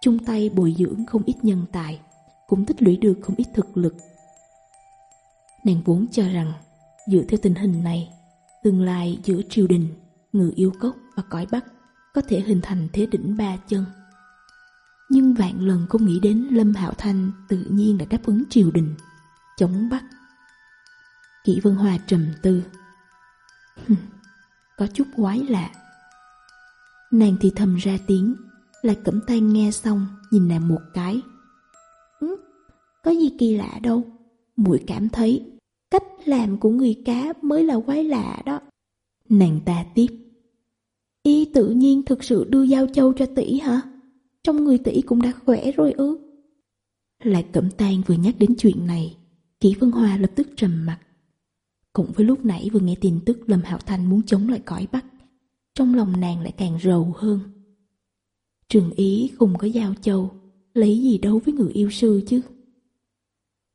A: chung tay bồi dưỡng không ít nhân tài, cũng tích lũy được không ít thực lực. Nàng vốn cho rằng, dựa theo tình hình này, tương lai giữa triều đình, người yêu cốc và cõi Bắc có thể hình thành thế đỉnh ba chân. Nhưng vạn lần không nghĩ đến Lâm Hạo Thanh tự nhiên đã đáp ứng triều đình, chống bắt. Kỷ Vân Hòa trầm tư. Có chút quái lạ. Nàng thì thầm ra tiếng, lại cẩm tay nghe xong nhìn nàng một cái. Ừ, có gì kỳ lạ đâu, mũi cảm thấy cách làm của người cá mới là quái lạ đó. Nàng ta tiếp. Y tự nhiên thực sự đưa giao châu cho tỷ hả? trong người tỷ cũng đã khỏe rồi ư. Lại Cẩm Tang vừa nhắc đến chuyện này, Kỷ Vân Hòa lập tức trầm mặt. Cũng với lúc nãy vừa nghe tin tức Lâm Hạo Thanh muốn chống lại cõi Bắc, trong lòng nàng lại càng rầu hơn. Trường Ý không có giao châu, lấy gì đấu với người yêu sư chứ?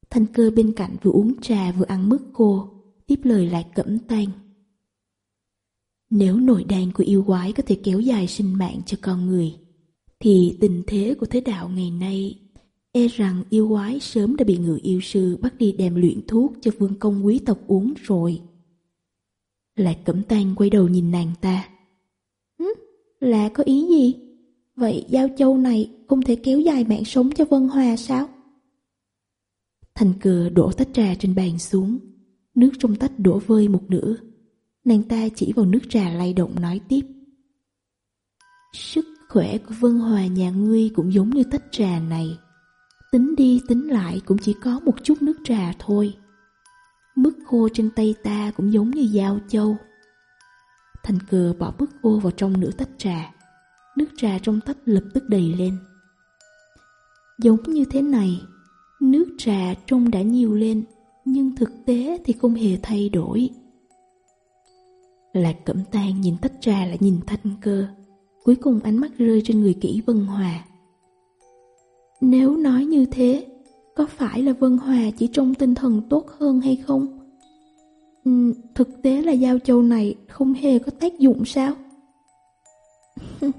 A: Thanh cơ bên cạnh vừa uống trà vừa ăn mứt cô, tiếp lời lại cẩm tang. Nếu nội đàn của yêu quái có thể kéo dài sinh mạng cho con người, thì tình thế của thế đạo ngày nay e rằng yêu quái sớm đã bị người yêu sư bắt đi đem luyện thuốc cho vương công quý tộc uống rồi. Lạc Cẩm Tang quay đầu nhìn nàng ta. Hứ, là có ý gì? Vậy giao châu này không thể kéo dài mạng sống cho Vân Hòa sao? Thành cừa đổ tách trà trên bàn xuống, nước trong tách đổ vơi một nửa. Nàng ta chỉ vào nước trà lay động nói tiếp. Sức khỏe của Vân Hòa nhà ngươi cũng giống như tách trà này. Tính đi tính lại cũng chỉ có một chút nước trà thôi. Mức khô trên tay ta cũng giống như dao châu. Thành cờ bỏ bức khô vào trong nửa tách trà. Nước trà trong tách lập tức đầy lên. Giống như thế này, nước trà trông đã nhiều lên, nhưng thực tế thì không hề thay đổi. Lạc Cẩm Tang nhìn tách trà lại nhìn Thanh Cơ. Cuối cùng ánh mắt rơi trên người kỹ Vân Hòa Nếu nói như thế Có phải là Vân Hòa chỉ trong tinh thần tốt hơn hay không? Ừ, thực tế là giao châu này không hề có tác dụng sao?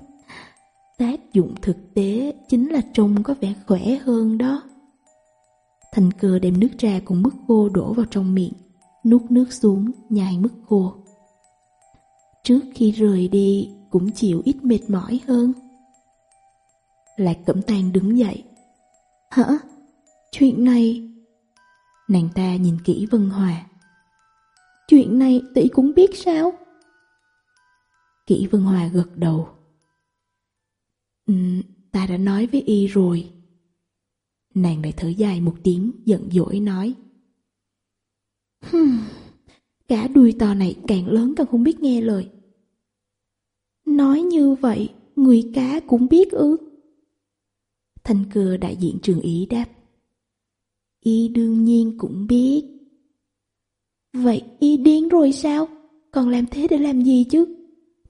A: tác dụng thực tế chính là trông có vẻ khỏe hơn đó Thành cờ đem nước trà cùng mức cô đổ vào trong miệng Nuốt nước xuống nhai mức cô trước khi rời đi cũng chịu ít mệt mỏi hơn. Lạc Cẩm Tàng đứng dậy. Hả? Chuyện này... Nàng ta nhìn kỹ Vân Hòa. Chuyện này tỷ cũng biết sao? Kỷ Vân Hòa gật đầu. Ừ, ta đã nói với y rồi. Nàng lại thở dài một tiếng giận dỗi nói. Hừm, cả đuôi to này càng lớn càng không biết nghe lời. Nói như vậy, người cá cũng biết ư? Thanh cưa đại diện trường ý đáp. Y đương nhiên cũng biết. Vậy y điên rồi sao? Còn làm thế để làm gì chứ?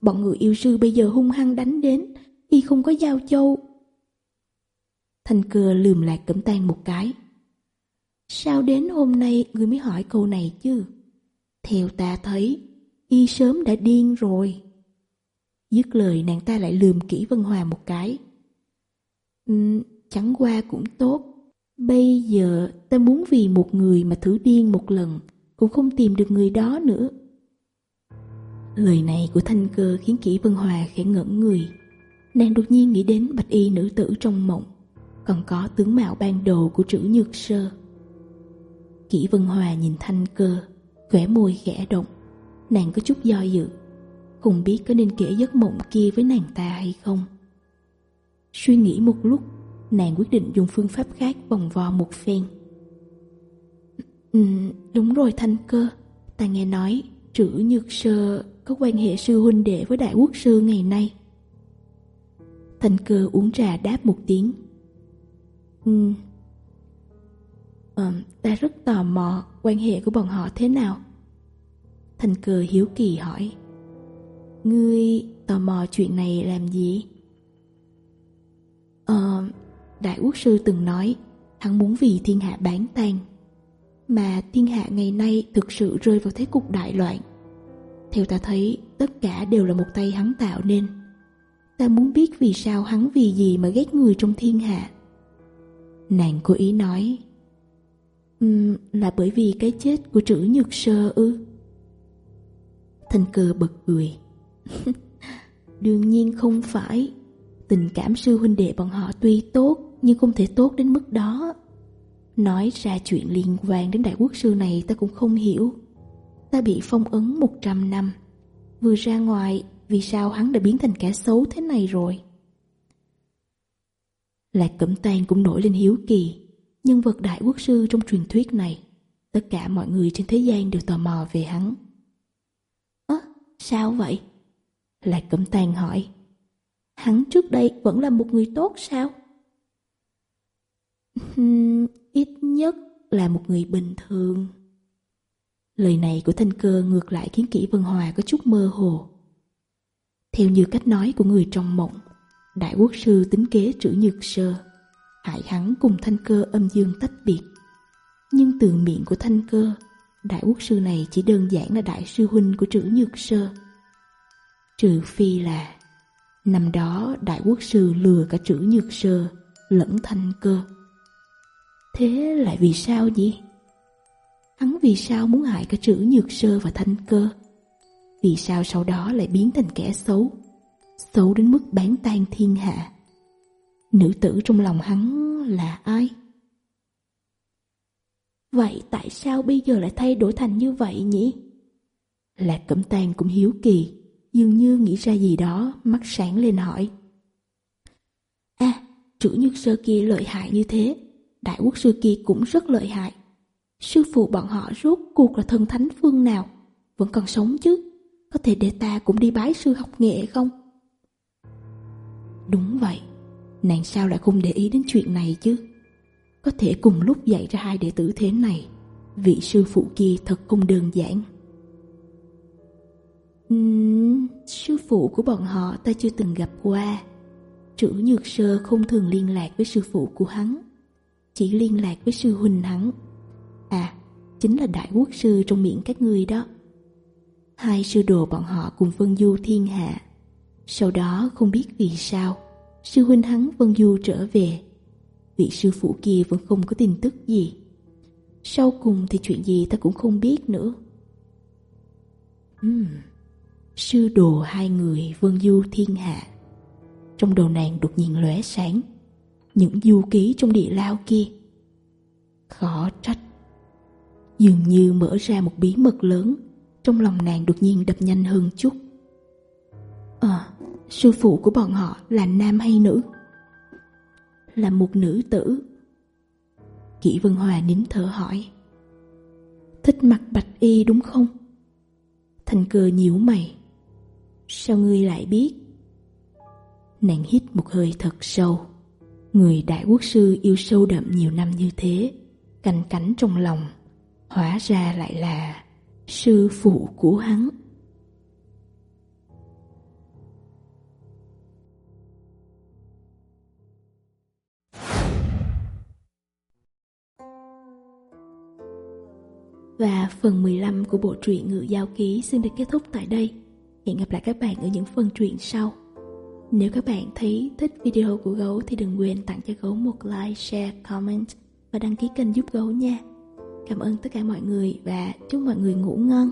A: Bọn người yêu sư bây giờ hung hăng đánh đến, y không có giao châu. Thanh cưa lườm lạc cẩm tan một cái. Sao đến hôm nay người mới hỏi câu này chứ? Theo ta thấy, y sớm đã điên rồi. Dứt lời nàng ta lại lườm kỹ Vân Hòa một cái. Ừ, chẳng qua cũng tốt. Bây giờ ta muốn vì một người mà thử điên một lần, cũng không tìm được người đó nữa. Lời này của Thanh Cơ khiến kỹ Vân Hòa khẽ ngẩn người. Nàng đột nhiên nghĩ đến bạch y nữ tử trong mộng, còn có tướng mạo ban đồ của trữ nhược sơ. Kỷ Vân Hòa nhìn Thanh Cơ, khỏe môi khẽ động, nàng có chút do dự không biết có nên kể giấc mộng kia với nàng ta hay không. Suy nghĩ một lúc, nàng quyết định dùng phương pháp khác vòng vo một phen. Ừ, đúng rồi Thanh Cơ, ta nghe nói trữ nhược sơ có quan hệ sư huynh đệ với đại quốc sư ngày nay. Thanh Cơ uống trà đáp một tiếng. Ừ. À, ta rất tò mò quan hệ của bọn họ thế nào. Thanh Cơ hiếu kỳ hỏi. Ngươi tò mò chuyện này làm gì? Ờ, Đại Quốc Sư từng nói Hắn muốn vì thiên hạ bán tan Mà thiên hạ ngày nay thực sự rơi vào thế cục đại loạn. Theo ta thấy tất cả đều là một tay hắn tạo nên. Ta muốn biết vì sao hắn vì gì mà ghét người trong thiên hạ. Nàng cố ý nói um, Là bởi vì cái chết của chữ nhược sơ ư? Thanh cờ bật cười. Đương nhiên không phải. Tình cảm sư huynh đệ bọn họ tuy tốt Nhưng không thể tốt đến mức đó. Nói ra chuyện liên quan đến đại quốc sư này ta cũng không hiểu. Ta bị phong ấn 100 năm. Vừa ra ngoài Vì sao hắn đã biến thành kẻ xấu thế này rồi? Lạc Cẩm Tang cũng nổi lên hiếu kỳ. Nhân vật đại quốc sư trong truyền thuyết này Tất cả mọi người trên thế gian đều tò mò về hắn. Ơ, sao vậy? lại Cẩm Tàn hỏi, hắn trước đây vẫn là một người tốt sao? Ít nhất là một người bình thường. Lời này của Thanh Cơ ngược lại khiến kỹ Vân Hòa có chút mơ hồ. Theo như cách nói của người trong mộng, Đại Quốc Sư tính kế trữ nhược sơ, hại hắn cùng Thanh Cơ âm dương tách biệt. Nhưng từ miệng của Thanh Cơ, Đại Quốc Sư này chỉ đơn giản là Đại Sư Huynh của trữ nhược sơ. Trừ phi là, Năm đó đại quốc sư lừa cả chữ nhược sơ Lẫn thanh cơ Thế lại vì sao nhỉ? Hắn vì sao muốn hại cả chữ nhược sơ và thanh cơ? Vì sao sau đó lại biến thành kẻ xấu? Xấu đến mức bán tan thiên hạ Nữ tử trong lòng hắn là ai? Vậy tại sao bây giờ lại thay đổi thành như vậy nhỉ? Lạc Cẩm Tàng cũng hiếu kỳ dường như nghĩ ra gì đó, mắt sáng lên hỏi. a à, chủ nhân sơ kia lợi hại như thế, đại quốc sư kia cũng rất lợi hại. Sư phụ bọn họ rốt cuộc là thần thánh phương nào, vẫn còn sống chứ, có thể để ta cũng đi bái sư học nghệ không? Đúng vậy, nàng sao lại không để ý đến chuyện này chứ? Có thể cùng lúc dạy ra hai đệ tử thế này, vị sư phụ kia thật không đơn giản. Sư phụ của bọn họ ta chưa từng gặp qua. Trữ Nhược Sơ không thường liên lạc với sư phụ của hắn, chỉ liên lạc với sư huynh hắn. À, chính là đại quốc sư trong miệng các ngươi đó. Hai sư đồ bọn họ cùng Vân Du thiên hạ. Sau đó không biết vì sao, sư huynh hắn Vân Du trở về. Vị sư phụ kia vẫn không có tin tức gì. Sau cùng thì chuyện gì ta cũng không biết nữa. Ừm sư đồ hai người vương du thiên hạ. Trong đầu nàng đột nhiên lóe sáng, những du ký trong địa lao kia. Khó trách. Dường như mở ra một bí mật lớn, trong lòng nàng đột nhiên đập nhanh hơn chút. Ờ, sư phụ của bọn họ là nam hay nữ? Là một nữ tử. Kỷ Vân Hòa nín thở hỏi. Thích mặc bạch y đúng không? Thành cơ nhíu mày Sao ngươi lại biết? Nàng hít một hơi thật sâu. Người đại quốc sư yêu sâu đậm nhiều năm như thế, canh cánh trong lòng, hóa ra lại là sư phụ của hắn. Và phần 15 của bộ truyện Ngự Giao Ký xin được kết thúc tại đây. Hẹn gặp lại các bạn ở những phần truyện sau. Nếu các bạn thấy thích video của Gấu thì đừng quên tặng cho Gấu một like, share, comment và đăng ký kênh giúp Gấu nha. Cảm ơn tất cả mọi người và chúc mọi người ngủ ngon.